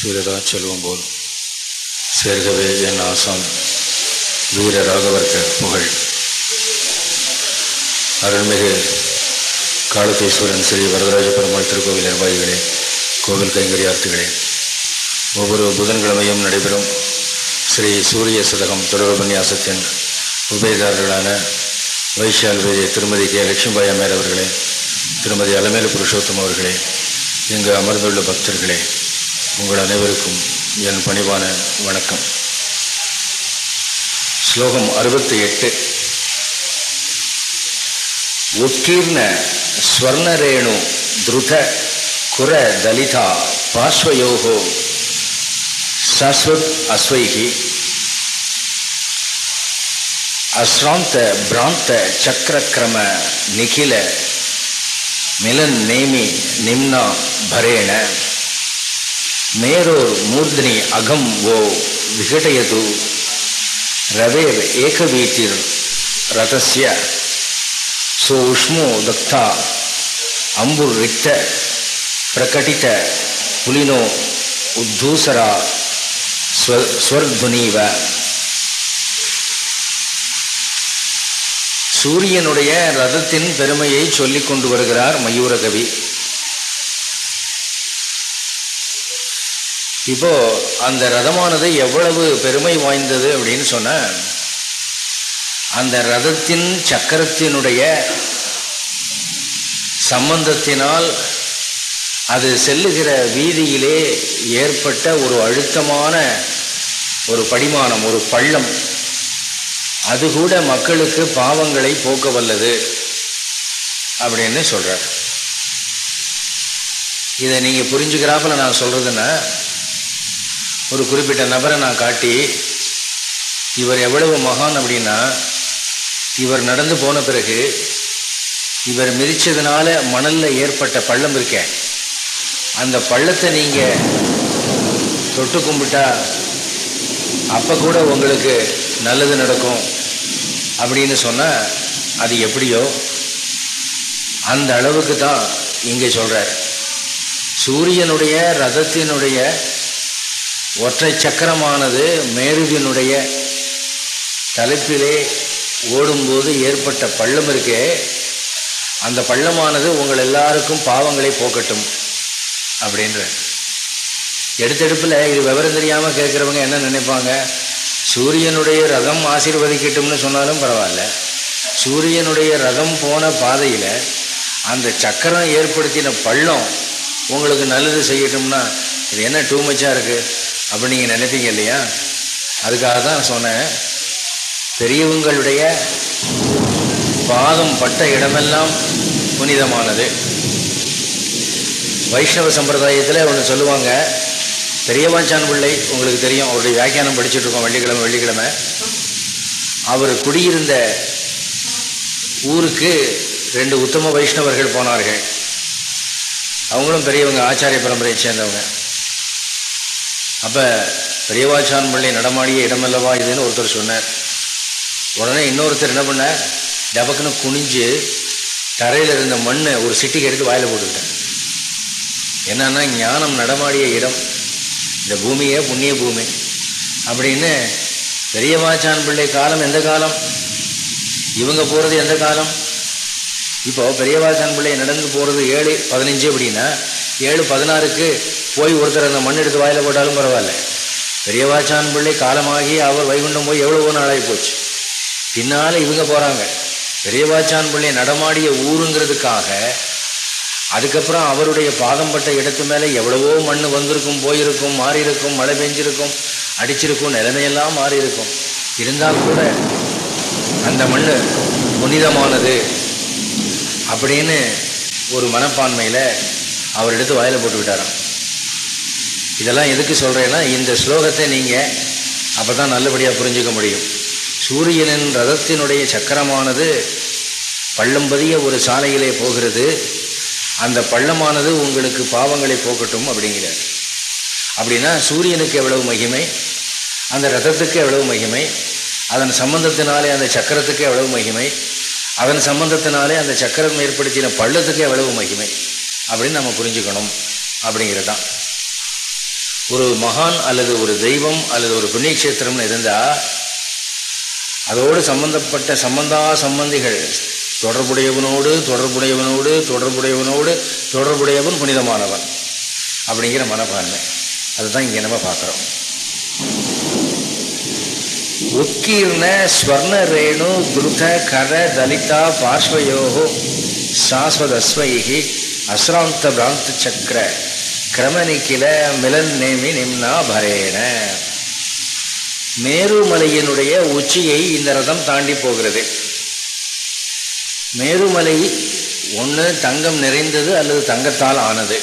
சீரரா செல்வம் போல் சேர்கவே என் ஆசான் வீர ராகவர்க்க புகழ். அருள்மிகு காலத்தீஸ்வரன் ஸ்ரீ வரதராஜ பெருமாள் திருக்கோவில் நிர்வாகிகளே கோவில் கைங்கரியார்த்திகளே ஒவ்வொரு புதன்கிழமையும் நடைபெறும் ஸ்ரீ சூரிய சதகம் தொடர்பன்யாசத்தின் உபயதாரர்களான வைஷால் வேதிய திருமதி கே. லட்சுமிபாய் அம்மையார் அவர்களே திருமதி அலமேலு புருஷோத்தம் அவர்களே இங்கு அமர்ந்துள்ள பக்தர்களே உங்கள் அனைவருக்கும் என் பணிவான வணக்கம். ஸ்லோகம் அறுபத்தி எட்டு உத்தீர்ண ஸ்வர்ணரேணு திருத குர தலிதா பார்ஸ்வயோகோ சாஸ்வத் அஸ்வைகி. அஸ்ராந்த பிராந்த சக்கரக்கிரம நிகில மிலன் நேமி நிம்னா பரேண. மேரோர் மூர்தனி அகம் ஓ விகடயது. ரவேர் ஏகவீதிர் ரதசிய சோஷ்மோ தக்தா. அம்புர் ரித்த பிரகடித்த புலினோ உத்தூசரா ஸ்வர்துனீவ. சூரியனுடைய ரதத்தின் பெருமையை சொல்லிக் கொண்டு வருகிறார் மயூரகவி. இப்போ அந்த ரதமானது எவ்வளவு பெருமை வாய்ந்தது அப்படின்னு சொன்ன அந்த ரதத்தின் சக்கரத்தினுடைய சம்பந்தத்தினால் அது செல்லுகிற வீதியிலே ஏற்பட்ட ஒரு அழுத்தமான ஒரு படிமானம் ஒரு பள்ளம். அது கூட மக்களுக்கு பாவங்களை போக்க வல்லது அப்படின்னு சொல்கிறார் இதை நீங்கள் புரிஞ்சுக்கிறாப்புல நான் சொல்கிறதுன்னா ஒரு குறிப்பிட்ட நபரை நான் காட்டி இவர் எவ்வளவு மகான் அப்படின்னா இவர் நடந்து போன பிறகு இவர் மிதித்ததுனால மணலில் ஏற்பட்ட பள்ளம் இருக்க. அந்த பள்ளத்தை நீங்கள் தொட்டு கும்பிட்டா அப்போ கூட உங்களுக்கு நல்லது நடக்கும் அப்படின்னு சொன்னால் அது எப்படியோ அந்த அளவுக்கு தான் இங்கே சொல்கிறார் சூரியனுடைய ரதத்தினுடைய ஒற்றை சக்கரமானது மேருவினுடைய தலைப்பிலே ஓடும்போது ஏற்பட்ட பள்ளம் இருக்கே. அந்த பள்ளமானது உங்கள் எல்லாருக்கும் பாவங்களை போக்கட்டும் அப்படின்ற. எடுத்தெடுப்பில் இது விவரம் தெரியாமல் கேட்குறவங்க என்ன நினைப்பாங்க? சூரியனுடைய ரதம் ஆசீர்வதிக்கட்டும்னு சொன்னாலும் பரவாயில்ல. சூரியனுடைய ரதம் போன பாதையில் அந்த சக்கரம் ஏற்படுத்தின பள்ளம் உங்களுக்கு நல்லது செய்யட்டும்னா இது என்ன டூ மச்சாக இருக்குது அப்படி நீங்கள் நினைப்பீங்க இல்லையா? அதுக்காக தான் சொன்னேன். பெரியவங்களுடைய பாதம் பட்ட இடமெல்லாம் புனிதமானது. வைஷ்ணவ சம்பிரதாயத்தில் ஒன்று சொல்லுவாங்க. பெரியவாச்சான் பிள்ளை உங்களுக்கு தெரியும். அவருடைய வியாக்கியானம் படிச்சுட்டு இருக்கோம். வெள்ளிக்கிழமை வெள்ளிக்கிழமை. அவர் குடியிருந்த ஊருக்கு ரெண்டு உத்தம வைஷ்ணவர்கள் போனார்கள். அவங்களும் பெரியவங்க ஆச்சாரிய பரம்பரையை சேர்ந்தவங்க. அப்போ பெரியவாச்சான் பிள்ளை நடமாடிய இடமல்லவா இதுன்னு ஒருத்தர் சொன்னார். உடனே இன்னொருத்தர் என்ன பண்ண டபக்குன்னு குனிஞ்சு தரையில் இருந்த மண்ணை ஒரு சிட்டிக்கு எடுத்து வாயில் போட்டுக்கிட்டேன் என்னன்னா ஞானம் நடமாடிய இடம். இந்த பூமியே புண்ணிய பூமி. அப்படின்னு பெரியவாச்சான் பிள்ளை காலம் எந்த காலம்? இவங்க போகிறது எந்த காலம்? இப்போ பெரியவாச்சான் பிள்ளை நடந்து போகிறது ஏழு பதினஞ்சு அப்படின்னா ஏழு பதினாறுக்கு போய் ஒருத்தர் அந்த மண் எடுத்து வாயில் போட்டாலும் பரவாயில்ல. பெரியவாச்சான் பிள்ளை காலமாகி அவர் வைகுண்டம் போய் எவ்வளவோ நாளாகி போச்சு. பின்னால் இவங்க போகிறாங்க பெரியவாச்சான் பிள்ளை நடமாடிய ஊருங்கிறதுக்காக அதுக்கப்புறம் அவருடைய பாதம் பட்ட இடத்து மேலே எவ்வளவோ மண் வந்திருக்கும் போயிருக்கும் மாறியிருக்கும் மழை பெஞ்சிருக்கும் அடிச்சிருக்கும் நிலைமையெல்லாம் மாறியிருக்கும். இருந்தால் கூட அந்த மண் புனிதமானது அப்படின்னு ஒரு மனப்பான்மையில் அவர் எடுத்து வாயில் போட்டு விட்டாராம் இதெல்லாம் எதுக்கு சொல்கிறேன்னா இந்த ஸ்லோகத்தை நீங்கள் அப்போ தான் நல்லபடியாக புரிஞ்சுக்க முடியும். சூரியனின் ரதத்தினுடைய சக்கரமானது பள்ளம்பதிய ஒரு சாலையிலே போகிறது. அந்த பள்ளமானது உங்களுக்கு பாவங்களை போக்கட்டும் அப்படிங்கிறார். அப்படின்னா சூரியனுக்கு எவ்வளவு மகிமை அந்த ரதத்துக்கு எவ்வளவு மகிமை அதன் சம்பந்தத்தினாலே அந்த சக்கரத்துக்கு எவ்வளவு மகிமை அதன் சம்பந்தத்தினாலே அந்த சக்கரம் ஏற்படுத்தின பள்ளத்துக்கு எவ்வளவு மகிமை அப்படின்னு நம்ம புரிஞ்சுக்கணும் அப்படிங்கிறது தான் ஒரு மகான் அல்லது ஒரு தெய்வம் அல்லது ஒரு புண்ணியக்ஷேத்திரம்னு இருந்தால் அதோடு சம்பந்தப்பட்ட சம்பந்தா சம்பந்திகள் தொடர்புடையவனோடு தொடர்புடையவனோடு தொடர்புடையவனோடு தொடர்புடையவன் புனிதமானவன் அப்படிங்கிற மனப்பான்மை. அதுதான் இங்கே நம்ம பார்க்குறோம். உக்கீர்ண ஸ்வர்ண ரேணு துருத கர தலிதா பார்ஸ்வயோகோ சாஸ்வதஸ்வைகி அஸ்ராந்த பிராந்த சக்கர கிரமணிக்கில மிலன் நேமி நிம்னா பரேன. மேருமலையினுடைய உச்சியை இந்த ரதம் தாண்டி போகிறது. மேருமலை ஒன்று தங்கம் நிறைந்தது அல்லது தங்கத்தால் ஆனது.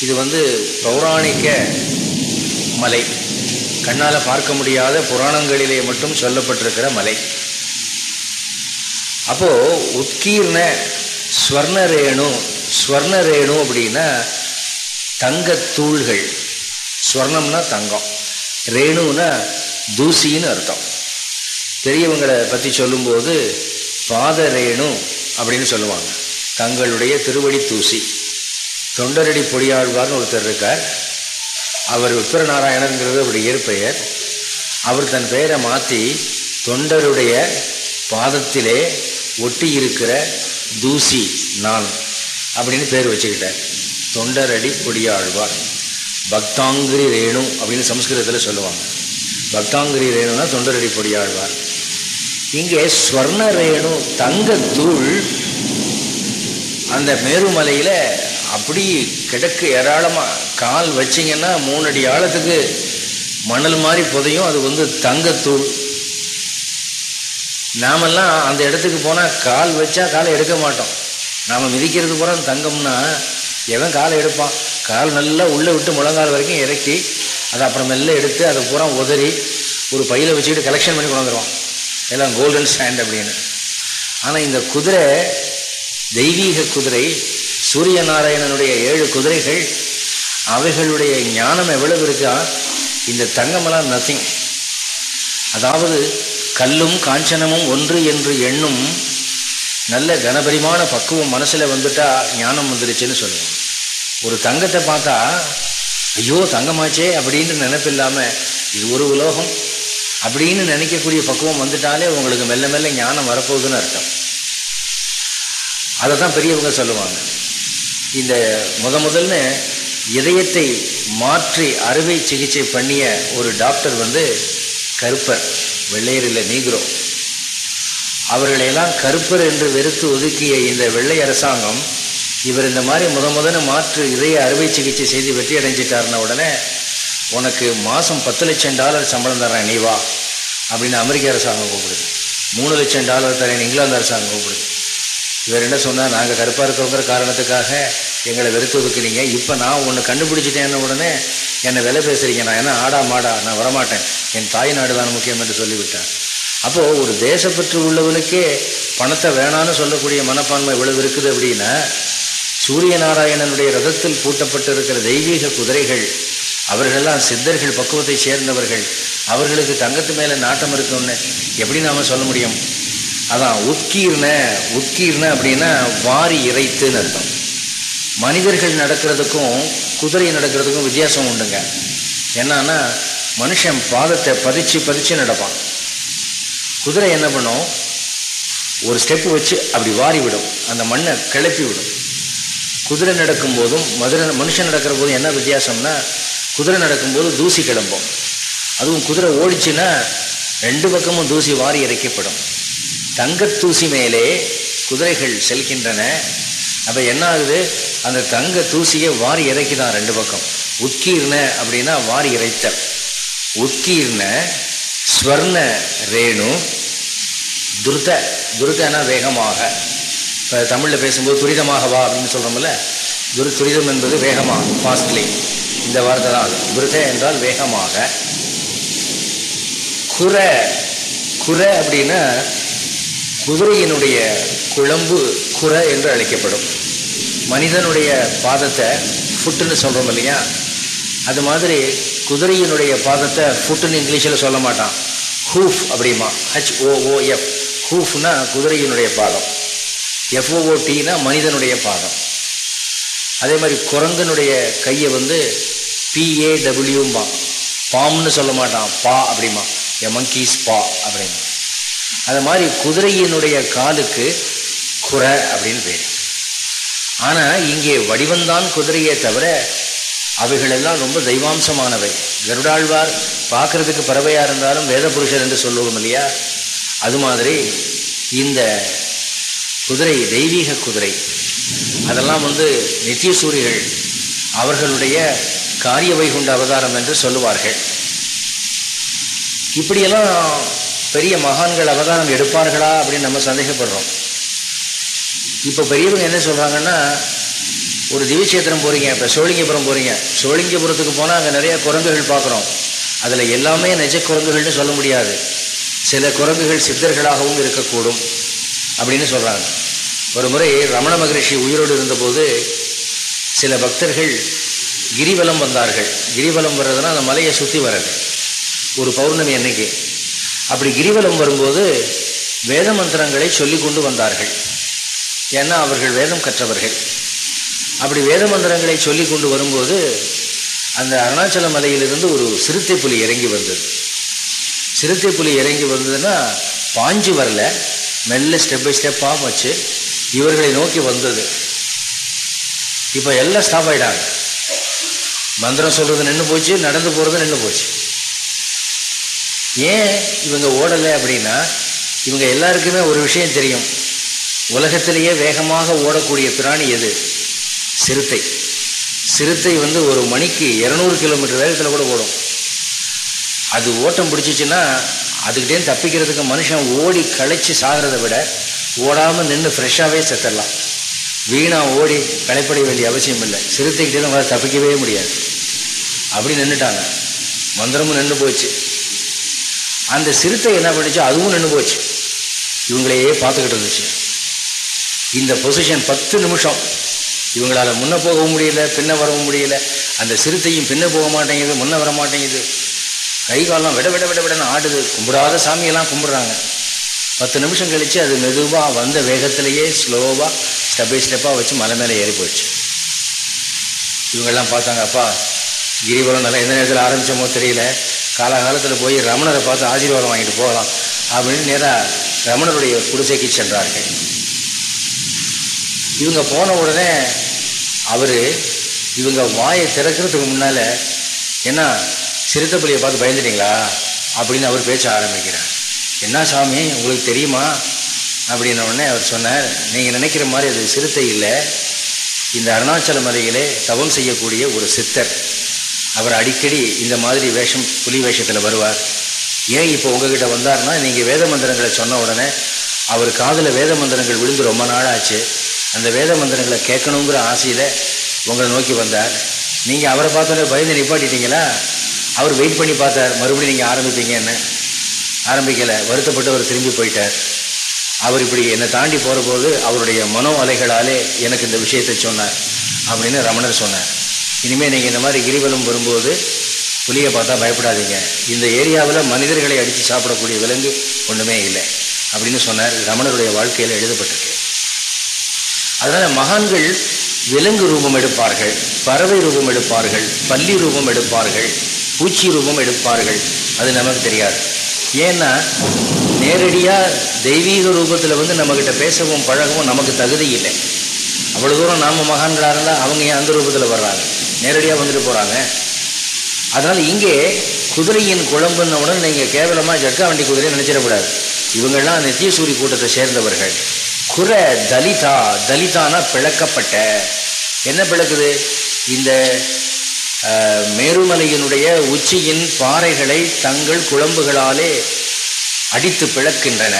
இது வந்து பௌராணிக மலை. கண்ணால் பார்க்க முடியாத புராணங்களிலே மட்டும் சொல்லப்பட்டிருக்கிற மலை. அப்போ உத்கீர்ண ஸ்வர்ணரேணு ஸ்வர்ணரேணு அப்படின்னா தங்கத்தூள்கள் ஸ்வர்ணம்னா தங்கம். ரேணுன்னா தூசின்னு அர்த்தம். பெரியவங்களை பற்றி சொல்லும்போது பாத ரேணு அப்படின்னு சொல்லுவாங்க. தங்களுடைய திருவடி தூசி. தொண்டரடி பொடியாழ்வார்னு ஒருத்தர் இருக்கார். அவர் உத்தரநாராயணங்கிறது அவருடைய இயற்பெயர். அவர் தன் பெயரை மாற்றி தொண்டருடைய பாதத்திலே ஒட்டி இருக்கிற தூசி நான் அப்படின்னு பேர் வச்சுக்கிட்டார். தொண்டரடி பொடியாழ்வார் பக்தாங்கிரி ரேணு அப்படின்னு சம்ஸ்கிருதத்தில் சொல்லுவாங்க. பக்தாங்கிரி ரேணுனா தொண்டரடி பொடியாழ்வார் இங்கே ஸ்வர்ண ரேணு தங்கத்தூள் அந்த மேருமலையில் அப்படி கிடக்கு ஏராளமாக கால் வச்சிங்கன்னா மூணு அடி ஆழத்துக்கு மணல் மாதிரி புதையும். அது வந்து தங்கத்தூள். நாமெல்லாம் அந்த இடத்துக்கு போனால் கால் வச்சா காலை எடுக்க மாட்டோம். நாம் மிதிக்கிறது பூரா தங்கம்னா எவன் காலை எடுப்பான்? கால் நல்லா உள்ளே விட்டு முழங்கால் வரைக்கும் இறக்கி அதை அப்புறம் மெல்ல எடுத்து அதை பூரா உதறி ஒரு பையில் வச்சுக்கிட்டு கலெக்ஷன் பண்ணி கொண்டு வந்துடுவான் எல்லாம் கோல்டன் ஸ்டாண்ட் அப்படின்னு. ஆனால் இந்த குதிரை தெய்வீக குதிரை சூரிய நாராயணனுடைய ஏழு குதிரைகள் அவைகளுடைய ஞானம் எவ்வளவு இருக்கா? இந்த தங்கமெல்லாம் நத்திங் அதாவது கல்லும் காஞ்சனமும் ஒன்று என்று எண்ணும் நல்ல கனபரிமான பக்குவம் மனசில் வந்துட்டா ஞானம் வந்துருச்சுன்னு சொல்லுவோம். ஒரு தங்கத்தை பார்த்தா ஐயோ தங்கமாச்சே அப்படின்னு இல்லாமல் இது ஒரு உலோகம் அப்படின்னு நினைக்கக்கூடிய பக்குவம் வந்துட்டாலே உங்களுக்கு மெல்ல மெல்ல ஞானம் வரப்போகுதுன்னு அர்த்தம். அதை தான் பெரியவங்க சொல்லுவாங்க. இந்த முத முதல்ல இதயத்தை மாற்றி அறுவை சிகிச்சை பண்ணிய ஒரு டாக்டர் வந்து கருப்பர் வெள்ளையரில் நீக்ரோ அவர்களையெல்லாம் கருப்பர் என்று வெறுத்து ஒதுக்கிய இந்த வெள்ளை அரசாங்கம் இவர் இந்த மாதிரி முத முதல்ல மாற்று இதய அறுவை சிகிச்சை செய்து வெற்றி அடைஞ்சிட்டாருன உடனே உனக்கு மாதம் பத்து லட்சம் டாலர் சம்பளம் தர்றேன் நீ வா அப்படின்னு அமெரிக்க அரசாங்கம் கூப்பிடுது. மூணு லட்சம் டாலர் தரேன் இங்கிலாந்து அரசாங்கம் கூப்பிடுது. இவர் என்ன சொன்னால் நாங்கள் கருப்பாக இருக்கிற காரணத்துக்காக எங்களை வெறுத்து ஒதுக்குறீங்க இப்போ நான் ஒன்று கண்டுபிடிச்சிட்டேன்னு உடனே என்னை விலை பேசுகிறீங்க நான் என்ன ஆடா மாடா? நான் வரமாட்டேன். என் தாய் நாடு தான் முக்கியம் என்று சொல்லிவிட்டேன் அப்போது ஒரு தேசப்பற்று உள்ளவனுக்கே பணத்தை வேணான்னு சொல்லக்கூடிய மனப்பான்மை இவ்வளவு இருக்குது அப்படின்னா சூரிய நாராயணனுடைய ரதத்தில் பூட்டப்பட்டிருக்கிற தெய்வீக குதிரைகள் அவர்களெல்லாம் சித்தர்கள் பக்குவத்தை சேர்ந்தவர்கள் அவர்களுக்கு தங்கத்து மேலே நாட்டம் இருக்கும்னு எப்படி நாம் சொல்ல முடியும்? அதான் உட்கீர்ண உட்கீர்ண அப்படின்னா வாரி இறைத்துன்னு அர்த்தம். மனிதர்கள் நடக்கிறதுக்கும் குதிரை நடக்கிறதுக்கும் வித்தியாசம் உண்டுங்க. என்னன்னா மனுஷன் பாதத்தை பதிச்சு பதிச்சு நடப்பான். குதிரை என்ன பண்ணும்? ஒரு ஸ்டெப்பு வச்சு அப்படி வாரி விடும் அந்த மண்ணை கிளப்பி விடும் குதிரை நடக்கும் போதும் மதுரை மனுஷன் நடக்கிற போதும் என்ன வித்தியாசம்னா குதிரை நடக்கும்போது தூசி கிளம்பும். அதுவும் குதிரை ஓடிச்சுன்னா ரெண்டு பக்கமும் தூசி வாரி இறைக்கப்படும். தங்கத் தூசி மேலே குதிரைகள் செல்கின்றன. அப்போ என்ன ஆகுது? அந்த தங்க தூசியை வாரி இறக்கிதான் ரெண்டு பக்கம். உட்கீர்ண அப்படின்னா வாரி இறைத்தல். உட்கீர்ண ஸ்வர்ண ரேணு துருத துருதனா வேகமாக. இப்போ தமிழில் பேசும்போது துரிதமாக வா அப்படின்னு சொல்கிறோம்ல துரு துரிதம் என்பது வேகமாக ஃபாஸ்ட்லி இந்த வார்த்தை தான் அது. துருத என்றால் வேகமாக. குர குர அப்படின்னா குதிரையினுடைய குழம்பு குர என்று அழைக்கப்படும். மனிதனுடைய பாதத்தை ஃபுட்டுன்னு சொல்கிறோம் இல்லையா? அது மாதிரி குதிரையினுடைய பாதத்தை ஃபுட்டுன்னு இங்கிலீஷில் சொல்ல மாட்டான். ஹூஃப் அப்படிமா. ஹச் ஓஓஎஃப் ஹூஃப்னா குதிரையினுடைய பாதம். எஃப்ஓஓடினா மனிதனுடைய பாதம். அதே மாதிரி குரங்கனுடைய கையை வந்து பிஏடபிள்யூம்பா பாம்னு சொல்ல மாட்டான். பா அப்படிமா. எ மங்கீஸ் பா அப்படிமா அது மாதிரி குதிரையினுடைய காலுக்கு குறை அப்படின்னு பேர். ஆனால் இங்கே வடிவந்தான் குதிரையே தவிர அவைகளெல்லாம் ரொம்ப தெய்வாம்சமானவை. கருடாழ்வார் பார்க்கறதுக்கு பறவையாக இருந்தாலும் வேத புருஷர் என்று சொல்லுவோம் இல்லையா? அது மாதிரி இந்த குதிரை தெய்வீக குதிரை அதெல்லாம் வந்து நித்திய சூரிகள் அவர்களுடைய காரிய வைகுண்ட அவதாரம் என்று சொல்லுவார்கள். இப்படியெல்லாம் பெரிய மகான்கள் அவதாரம் எடுப்பார்களா அப்படின்னு நம்ம சந்தேகப்படுறோம். இப்போ பெரியவங்க என்ன சொல்கிறாங்கன்னா ஒரு திவிச்சேத்திரம் போகிறீங்க இப்போ சோழிங்கபுரம் போகிறீங்க சோழிங்கபுரத்துக்கு போனால் அங்கே நிறைய குரங்குகள் பார்க்குறோம். அதில் எல்லாமே நிஜ குரங்குகள்னு சொல்ல முடியாது. சில குரங்குகள் சித்தர்களாகவும் இருக்கக்கூடும் அப்படின்னு சொல்கிறாங்க ஒரு முறை ரமண மகரிஷி உயிரோடு இருந்தபோது சில பக்தர்கள் கிரிவலம் வந்தார்கள். கிரிவலம் வர்றதுன்னா அந்த மலையை சுற்றி வர்றது. ஒரு பௌர்ணமி அன்னைக்கு. அப்படி கிரிவலம் வரும்போது வேத மந்திரங்களை சொல்லி கொண்டு வந்தார்கள். ஏன்னா அவர்கள் வேதம் கற்றவர்கள். அப்படி வேத மந்திரங்களை சொல்லி கொண்டு வரும்போது அந்த அருணாச்சல மலையிலிருந்து ஒரு சிறுத்தை புலி இறங்கி வந்தது. சிறுத்தை புலி இறங்கி வந்ததுன்னா பாஞ்சு வரல. மெல்ல ஸ்டெப் பை ஸ்டெப்பாக வச்சு இவர்களை நோக்கி வந்தது. இப்போ எல்லாம் ஸ்டாப் ஆகிடாங்க மந்திரம் சொல்கிறது நின்று போச்சு நடந்து போகிறது நின்று போச்சு. ஏன் இவங்க ஓடலை அப்படின்னா இவங்க எல்லாருக்குமே ஒரு விஷயம் தெரியும். உலகத்திலேயே வேகமாக ஓடக்கூடிய பிராணி எது? சிறுத்தை. சிறுத்தை வந்து ஒரு மணிக்கு இரநூறு கிலோமீட்டர் வேகத்தில் கூட ஓடும். அது ஓட்டம் பிடிச்சிச்சின்னா அதுக்கிட்டே தப்பிக்கிறதுக்கு மனுஷன் ஓடி களைச்சி சாகிறத விட ஓடாமல் நின்று ஃப்ரெஷ்ஷாகவே செத்துடலாம். வீணாக ஓடி களைப்படைய வேண்டிய அவசியம் இல்லை. சிறுத்தைக்கிட்டே அவங்களால தப்பிக்கவே முடியாது. அப்படி நின்றுட்டாங்க மந்திரமும் நின்று போச்சு. அந்த சிறுத்தை என்ன பண்ணுச்சு? அதுவும் நின்று போச்சு. இவங்களையே பார்த்துக்கிட்டு இருந்துச்சு. இந்த பொசிஷன் பத்து நிமிஷம். இவங்களால் முன்ன போகவும் முடியல பின்ன வரவும் முடியல. அந்த சிறுத்தையும் பின்ன போக மாட்டேங்குது முன்ன வர மாட்டேங்குது. கை காலம் விட விட விட விடன்னு ஆடுது. கும்பிடாத சாமியெல்லாம் கும்பிட்றாங்க. பத்து நிமிஷம் கழித்து அது மெதுவாக வந்த வேகத்திலேயே ஸ்லோவாக ஸ்டெப் பை ஸ்டெப்பாக வச்சு மலை மேலே ஏறி போயிடுச்சு. இவங்கெல்லாம் பார்த்தாங்க அப்பா கிரிவலம் நல்லா எந்த நேரத்தில் ஆரம்பித்தோமோ தெரியல. காலகாலத்தில் போய் ரமணரை பார்த்து ஆசீர்வாதம் வாங்கிட்டு போகலாம். அப்படின்னு நேராக ரமணருடைய குடிசைக்கு சென்றார்கள். இவங்க போன உடனே அவர் இவங்க வாயை திறக்கிறதுக்கு முன்னால் என்ன சிறுத்தைப்புலியை பார்த்து பயந்துட்டீங்களா? அப்படின்னு அவர் பேச்ச ஆரம்பிக்கிறார். என்ன சாமி உங்களுக்கு தெரியுமா? அப்படின்ன உடனே அவர் சொன்னார் நீங்கள் நினைக்கிற மாதிரி அது சிறுத்தை இல்லை. இந்த அருணாச்சல மலையிலே தவம் செய்யக்கூடிய ஒரு சித்தர். அவர் அடிக்கடி இந்த மாதிரி வேஷம் புலி வேஷத்தில் வருவார். ஏன் இப்போ உங்ககிட்ட வந்தார்னா நீங்கள் வேத மந்திரங்களை சொன்ன உடனே அவர் காதில் வேத மந்திரங்கள் விழுந்து ரொம்ப நாள் ஆச்சு அந்த வேத மந்திரங்களை கேட்கணுங்கிற ஆசையில் உங்களை நோக்கி வந்தார். நீங்கள் அவரை பார்த்தோன்னே பயந்து நிப்பாட்டிட்டீங்களா? அவர் வெயிட் பண்ணி பார்த்தார். மறுபடியும் நீங்கள் ஆரம்பிப்பீங்கன்னு. ஆரம்பிக்கலை. வருத்தப்பட்டு அவர் திரும்பி போயிட்டார். அவர் இப்படி என்னை தாண்டி போகிற போது அவருடைய மனோ அலைகளாலே எனக்கு இந்த விஷயத்தை சொன்னார் அப்படின்னு ரமணர் சொன்னார். இனிமேல் நீங்கள் இந்த மாதிரி கிரிவலம் வரும்போது புலியை பார்த்தா பயப்படாதீங்க. இந்த ஏரியாவில் மனிதர்களை அடித்து சாப்பிடக்கூடிய விலங்கு ஒன்றுமே இல்லை அப்படின்னு சொன்னார். ரமணருடைய வாழ்க்கையில் எழுதப்பட்டிருக்கு. அதனால மகான்கள் விலங்கு ரூபம் எடுப்பார்கள் பறவை ரூபம் எடுப்பார்கள் பள்ளி ரூபம் எடுப்பார்கள் பூச்சி ரூபம் எடுப்பார்கள். அது நமக்கு தெரியாது. ஏன்னா நேரடியாக தெய்வீக ரூபத்தில் வந்து நம்மக்கிட்ட பேசவும் பழகவும் நமக்கு தகுதி இல்லை. அவ்வளோ தூரம் நாம் மகான்களாக இருந்தால் அவங்க ஏன் அந்த ரூபத்தில் வர்றாங்க? நேரடியாக வந்துட்டு போகிறாங்க அதனால் இங்கே குதிரையின் குழம்புன்ன உடனே நீங்கள் கேவலமாக ஜட்கா வண்டி குதிரையை நினச்சிடக்கூடாது. இவங்கெல்லாம் நித்தியசூரி கூட்டத்தை சேர்ந்தவர்கள். குற தலிதா தலிதானா பிளக்கப்பட்ட. என்ன பிளக்குது? இந்த மேருமலையினுடைய உச்சியின் பாறைகளை தங்கள் குழம்புகளாலே அடித்து பிளக்கின்றன.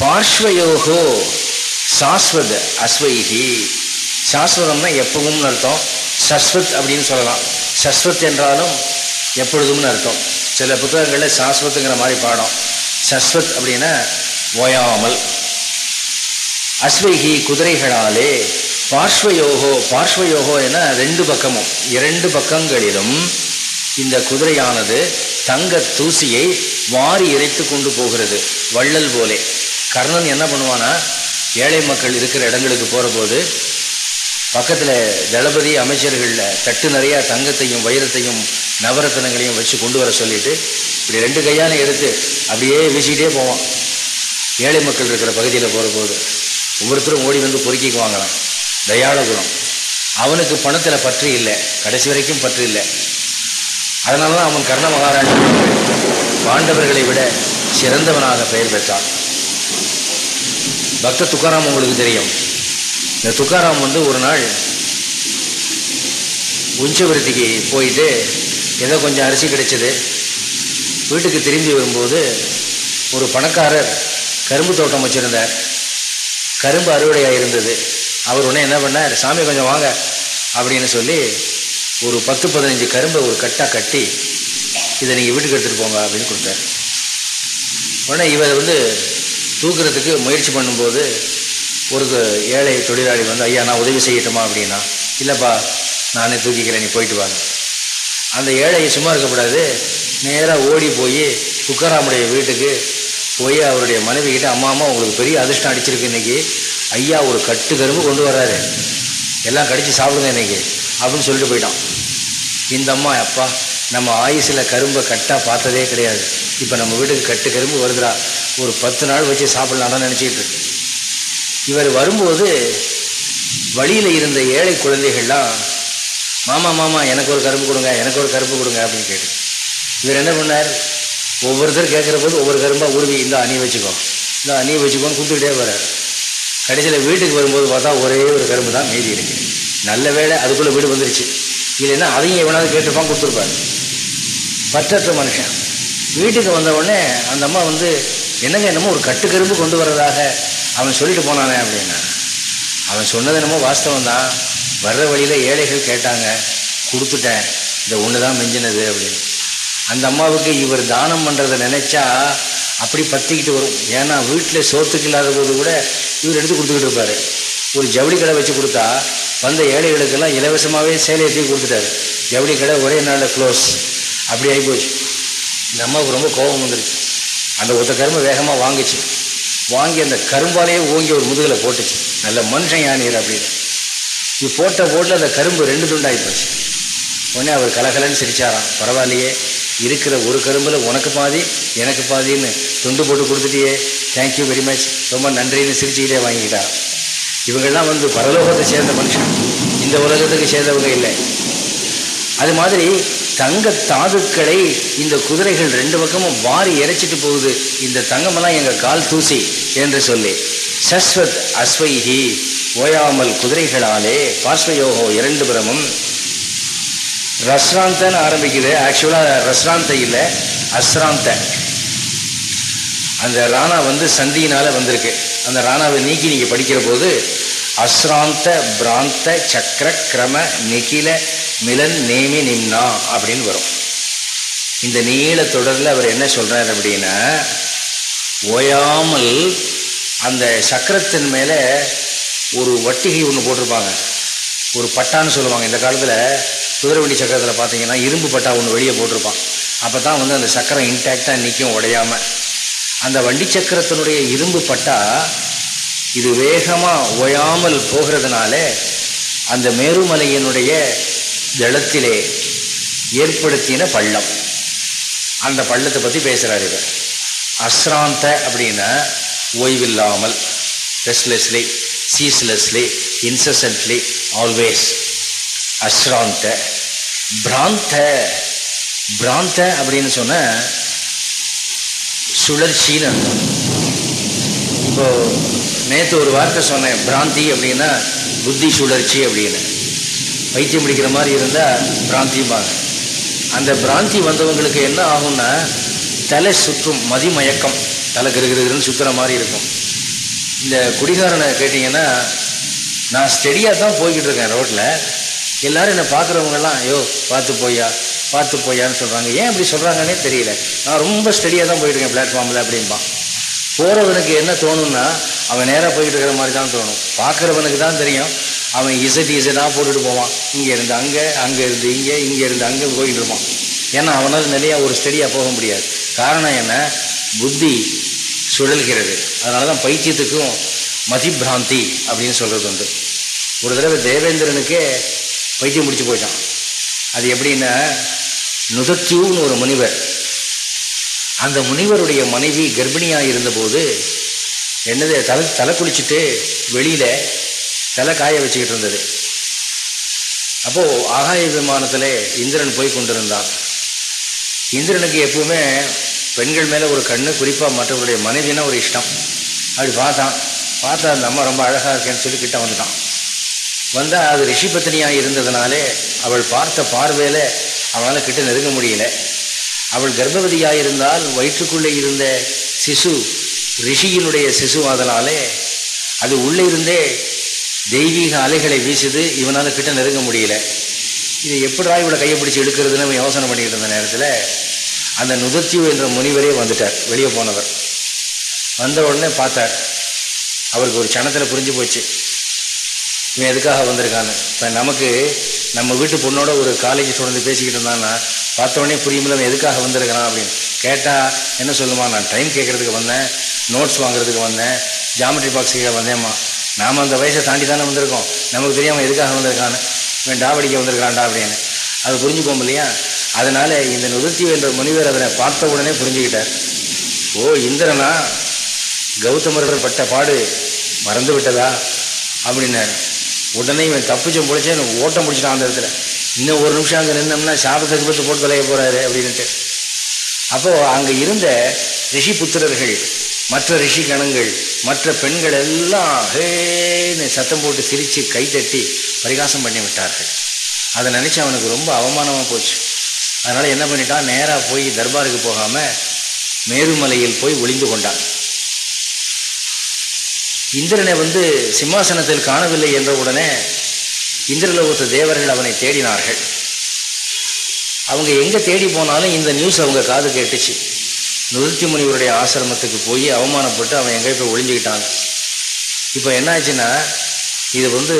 பார்ஷ்வயோகோ சாஸ்வத் அஸ்வைகி சாஸ்வதம்னா எப்பவும் அர்த்தம். சஸ்வத் அப்படின்னு சொல்லலாம். சஸ்வத் என்றாலும் எப்பொழுதும்னு அர்த்தம். சில புத்தகங்களில் சாஸ்வத்துங்கிற மாதிரி பாடம். சஸ்வத் அப்படின்னா ஓயாமல். அஸ்வைகி குதிரைகளாலே பார்ஷ்வயோகோ பார்ஷ்வயோகோ என ரெண்டு பக்கமும் இரண்டு பக்கங்களிலும் இந்த குதிரையானது தங்க தூசியை வாரி இறைத்து கொண்டு போகிறது வள்ளல் போலே. கர்ணன் என்ன பண்ணுவானா ஏழை மக்கள் இருக்கிற இடங்களுக்கு போகிற போது பக்கத்தில் தளபதி அமைச்சர்களில் தட்டு நிறையா தங்கத்தையும் வைரத்தையும் நவரத்தனங்களையும் வச்சு கொண்டு வர சொல்லிட்டு இப்படி ரெண்டு கையான எடுத்து அப்படியே வீசிக்கிட்டே போவான். ஏழை மக்கள் இருக்கிற பகுதியில் போகிற போது ஒவ்வொருத்தரும் ஓடி வந்து பொறுக்கிக்குவாங்களாம் தயாள குணம் அவனுக்கு பணத்தில் பற்று இல்லை. கடைசி வரைக்கும் பற்று இல்லை. அதனால தான் அவன் கர்ண மகாராஜா பாண்டவர்களை விட சிறந்தவனாக பெயர் பெற்றான். பக்த துக்காராம் உங்களுக்கு தெரியும். இந்த துக்காராம் வந்து ஒரு நாள் உஞ்சவருத்திக்கு போயிட்டு ஏதோ கொஞ்சம் அரிசி கிடைச்சது. வீட்டுக்கு திரும்பி வரும்போது ஒரு பணக்காரர் கரும்பு தோட்டம் வச்சுருந்தார். கரும்பு அறுவடையாக இருந்தது. அவர் உடனே என்ன பண்ணார் சாமி கொஞ்சம் வாங்க அப்படின்னு சொல்லி ஒரு பத்து பதினஞ்சு கரும்பை ஒரு கட்டாக கட்டி இதை நீங்கள் வீட்டுக்கு எடுத்துகிட்டு போங்க அப்படின்னு கொடுத்தார். உடனே இவர் வந்து தூக்குறதுக்கு முயற்சி பண்ணும்போது ஒரு ஏழை தொழிலாளி வந்து ஐயா நான் உதவி செய்யட்டுமா? அப்படின்னா இல்லைப்பா நானே தூக்கிக்கிறேன் நீ போயிட்டு வாங்க. அந்த ஏழையை சும்மா இருக்கக்கூடாது நேராக ஓடி போய் குக்கராமுடைய வீட்டுக்கு போய் அவருடைய மனைவி கிட்ட அம்மா அம்மா உங்களுக்கு பெரிய அதிர்ஷ்டம் அடிச்சிருக்கு இன்னைக்கு. ஐயா ஒரு கட்டு கரும்பு கொண்டு வர்றாரு எல்லாம் கடிச்சு சாப்பிடுங்க இன்னைக்கு அப்படின்னு சொல்லிட்டு போயிட்டான். இந்த அம்மா அப்பா நம்ம ஆயுசில் கரும்பை கட்டாக பார்த்ததே கிடையாது. இப்போ நம்ம வீட்டுக்கு கட்டு கரும்பு வருதுடா. ஒரு பத்து நாள் வச்சு சாப்பிட்லான்னு நினச்சிக்கிட்டு இருக்கு. இவர் வரும்போது வழியில் இருந்த ஏழை குழந்தைகள்லாம் மாமா மாமா எனக்கு ஒரு கரும்பு கொடுங்க எனக்கு ஒரு கரும்பு கொடுங்க அப்படின்னு கேட்டு. இவர் என்ன பண்ணார்? ஒவ்வொருத்தர் கேட்குற போது ஒவ்வொரு கரும்பாக உருவி இந்த அணி வச்சுக்கோ இந்த அணி வச்சுக்கோன்னு கொடுத்துக்கிட்டே வர்றார். கடைசியில் வீட்டுக்கு வரும்போது பார்த்தா ஒரே ஒரு கரும்பு தான் மீதி இருக்கு. நல்ல வேளை அதுக்குள்ளே வீடு வந்துருச்சு. இல்லைன்னா அதையும் எவனாவது கேட்டுப்பான் கொடுத்துருப்பாரு. பற்றற்ற மனுஷன். வீட்டுக்கு வந்த உடனே அந்த அம்மா வந்து என்னங்க என்னமோ ஒரு கட்டு கரும்பு கொண்டு வர்றதாக? அவன் சொல்லிட்டு போனானே அப்படின்னா. அவன் சொன்னது என்னமோ வாஸ்தவம் தான். வர்ற வழியில் ஏழைகள் கேட்டாங்க கொடுத்துட்டேன். இந்த ஒன்று தான் மிஞ்சினது அப்படின்னு. அந்த அம்மாவுக்கு இவர் தானம் பண்ணுறதை நினச்சா அப்படி பத்திக்கிட்டு வரும். ஏன்னா வீட்டில் சோத்துக்கு இல்லாத போது கூட இவர் எடுத்து கொடுத்துக்கிட்டு இருப்பார். ஒரு ஜவுளி கடை வச்சு கொடுத்தா வந்த ஏழைகளுக்கெல்லாம் இலவசமாகவே சேலையை தூக்கி கொடுத்துட்டாரு. ஜவுளி கடை ஒரே நாளில் க்ளோஸ் அப்படி ஆகிப்போச்சு இந்த அம்மாவுக்கு ரொம்ப கோபம் வந்துருச்சு. அந்த ஒத்த கரும்பு வேகமாக வாங்குச்சு. வாங்கி அந்த கரும்பாலேயே ஓங்கி ஒரு முதுகில் போட்டுச்சு. நல்ல மனுஷன் யானீர் அப்படின்னு. இது போட்ட போட்டில் அந்த கரும்பு ரெண்டு துண்டாகி போச்சு. உடனே அவர் கலகலன்னு சிரிச்சாராம். பரவாயில்லையே. இருக்கிற ஒரு கரும்பில் உனக்கு பாதி எனக்கு பாதின்னு துண்டு போட்டு கொடுத்துட்டியே. தேங்க்யூ வெரி மச் ரொம்ப நன்றின்னு சிரிச்சுக்கிட்டே வாங்கிக்கிட்டார் இவங்கெல்லாம் வந்து பரலோகத்தை சேர்ந்த மனுஷன். இந்த உலகத்துக்கு சேர்ந்தவங்க இல்லை. அது மாதிரி தங்க தாதுக்களை இந்த குதிரைகள் ரெண்டு பக்கமும் வாரி இறைச்சிட்டு போகுது. இந்த தங்கமெல்லாம் எங்கள் கால் தூசி என்று சொல்லி. சஸ்வத் அஸ்வைஹி. ஓயாமல் குதிரைகளாலே பார்ஸ்வயோகோ இரண்டு புறமும் ரஸ்ராந்தன்னு ஆரம்பிக்குது. ஆக்சுவலாக ரஸ்ராந்த இல்லை. அஸ்ராந்த அந்த ராணா வந்து சந்தியினால் வந்திருக்கு. அந்த ராணாவை நீக்கி நீங்கள் படிக்கிற போது அஸ்ராந்த பிராந்த சக்கர கிரம நிகில மிலன் நேமி நிம்னா அப்படின்னு வரும். இந்த நீள தொடரில் அவர் என்ன சொல்கிறார் அப்படின்னா ஓயாமல் அந்த சக்கரத்தின் மேலே ஒரு வட்டிகை ஒன்று போட்டிருப்பாங்க. ஒரு பட்டான்னு சொல்லுவாங்க. இந்த காலத்தில் குதிரை வண்டி சக்கரத்தில் பார்த்தீங்கன்னா இரும்பு பட்டா ஒன்று வெளியே போட்டிருப்பான். அப்போ தான் வந்து அந்த சக்கரம் இன்டாக்டாக நிற்கும் உடையாமல் அந்த வண்டி சக்கரத்தினுடைய இரும்பு பட்டா இது வேகமாக ஓயாமல் போகிறதுனால அந்த மேருமலையினுடைய ஜலத்திலே ஏற்படுத்தின பள்ளம். அந்த பள்ளத்தை பற்றி பேசுகிறார் இவர். அஸ்ராந்த அப்படின்னா ஓய்வில்லாமல் ரெஸ்ட்லெஸ்லி சீஸ்லெஸ்லி இன்சசன்ட்லி ஆல்வேஸ் அஸ்ராந்த பிராந்த பிராந்த அப்படின்னு சொன்ன சுழற்சின்னு அர்த்தம். இப்போ நேற்று ஒரு வார்த்தை சொன்னேன் பிராந்தி அப்படின்னா புத்தி சுழற்சி அப்படின்னு. வைத்தியம் பிடிக்கிற மாதிரி இருந்தால் பிராந்திம்பாங்க. அந்த பிராந்தி வந்தவங்களுக்கு என்ன ஆகும்னா தலை சுற்றும் மதிமயக்கம் தலை கிருகிருன்னு சுற்றுற மாதிரி இருக்கும். இந்த குடிகாரனை கேட்டிங்கன்னா நான் ஸ்டெடியாக தான் போய்கிட்டு இருக்கேன் ரோட்டில் எல்லாரும் என்னை பார்க்குறவங்கெல்லாம் ஐயோ பார்த்து போயா பார்த்து போயான்னு சொல்கிறாங்க ஏன் அப்படி சொல்கிறாங்கன்னே தெரியல. நான் ரொம்ப ஸ்டடியாக தான் போயிட்டு இருக்கேன் பிளாட்ஃபார்மில் அப்படின்பான். போகிறவனுக்கு என்ன தோணும்னா அவன் நேராக போயிட்டு இருக்கிற மாதிரி தான் தோணும். பார்க்குறவனுக்கு தான் தெரியும். அவன் இசட் இசட்டாக போட்டுட்டு போவான். இங்கே இருந்து அங்கே அங்கே இருந்து இங்கே இங்கே இருந்து அங்கே போயிட்டு இருப்பான். ஏன்னா அவனால் நிறையா ஒரு ஸ்டடியாக போக முடியாது. காரணம் என்ன? புத்தி சுழல்கிறது. அதனால தான் பைத்தியத்துக்கும் மதிப்பிராந்தி அப்படின்னு சொல்கிறது உண்டு. ஒரு தடவை தேவேந்திரனுக்கே பைத்தியம் முடிச்சு போயிட்டான். அது எப்படின்னா நுதத்யூன்னு ஒரு முனிவர். அந்த முனிவருடைய மனைவி கர்ப்பிணியாக இருந்தபோது என்னது தலை தலை குளிச்சுட்டு வெளியில் தலை காய வச்சுக்கிட்டு இருந்தது. அப்போது ஆகாய விமானத்தில் இந்திரன் போய் கொண்டிருந்தான். இந்திரனுக்கு எப்பவுமே பெண்கள் மேலே ஒரு கண்ணு குறிப்பாக மற்றவருடைய மனைவினா ஒரு இஷ்டம். அப்படி பார்த்தான். பார்த்தா அந்த அம்மா ரொம்ப அழகாக இருக்கேன்னு சொல்லி கிட்ட வந்துட்டான். வந்தால் அது ரிஷி பத்தினியாக இருந்ததுனாலே அவள் பார்த்த பார்வையில் அவனால் கிட்ட நெருங்க முடியல. அவள் கர்ப்பவதியாக இருந்தால் வயிற்றுக்குள்ளே இருந்த சிசு ரிஷியினுடைய சிசு அதனாலே அது உள்ளே இருந்தே தெய்வீக அலைகளை வீசுது இவனால் கிட்ட நெருங்க முடியல. இது எப்படா இவளை கையை பிடிச்சி எடுக்கிறதுன்னு அவன் யோசனை பண்ணிக்கிட்டு இருந்த நேரத்தில் அந்த நுதத்தியு என்ற முனிவரே வந்துட்டார் வெளியே போனவர். வந்த உடனே பார்த்தார். அவருக்கு ஒரு சனத்தில் புரிஞ்சு போச்சு. இவன் எதுக்காக வந்திருக்கான்னு? இப்போ நமக்கு நம்ம வீட்டு பொண்ணோட ஒரு காலேஜ் தொடர்ந்து பேசிக்கிட்டு இருந்தான்னா பார்த்தோடனே புரியுமில்ல அவன் எதுக்காக வந்திருக்கிறான் அப்படின்னு. கேட்டால் என்ன சொல்லுமா நான் டைம் கேட்குறதுக்கு வந்தேன் நோட்ஸ் வாங்குறதுக்கு வந்தேன் ஜாமெட்ரி பாக்ஸ் கீழே வந்தேம்மா. நாம் அந்த வயசை தாண்டி தானே வந்திருக்கோம். நமக்கு தெரியாமல் எதுக்காக வந்திருக்கான்னு. இவன் டாவடிக்க வந்திருக்கான்டா அப்படின்னு. அது புரிஞ்சுக்கோம் இல்லையா? அதனால் இந்த நுதத்தி என்ற முனிவர் அதனை பார்த்த உடனே புரிஞ்சுக்கிட்டார். ஓ இந்திரனா? கௌதமர்கள் பட்ட பாடு மறந்து விட்டதா அப்படின்னாரு. உடனே இவன் தப்பிச்சும் பிடிச்சே எனக்கு ஓட்டம் முடிச்சிட்டான் அந்த இடத்துல. இன்னும் ஒரு நிமிஷம் அங்கே நின்னோம்னா சாபத்துக்கு பத்து போட்டு தொலைய போறாரு அப்படின்ட்டு அப்போ அங்க இருந்த ரிஷி புத்திரர்கள் மற்ற ரிஷி கணங்கள் மற்ற பெண்கள் எல்லாம் ஹேன்னு சத்தம் போட்டு சிரிச்சு தட்டி பரிகாசம் பண்ணி விட்டார்கள். அதை நினைச்சு அவனுக்கு ரொம்ப அவமானமாக போச்சு. அதனால என்ன பண்ணிட்டான்? நேராக போய் தர்பாருக்கு போகாம மேருமலையில் போய் ஒளிந்து கொண்டான். இந்திரனை வந்து சிம்மாசனத்தில் காணவில்லை என்ற உடனே இந்திரலோகத்து தேவர்கள் அவனை தேடினார்கள். அவங்க எங்கே தேடி போனாலும் இந்த நியூஸ் அவங்க காது கேட்டுச்சு. நிருத்தி முனிவருடைய ஆசிரமத்துக்கு போய் அவமானப்பட்டு அவன் எங்கே போய் ஒளிஞ்சுக்கிட்டான். இப்போ என்னாச்சுன்னா இது வந்து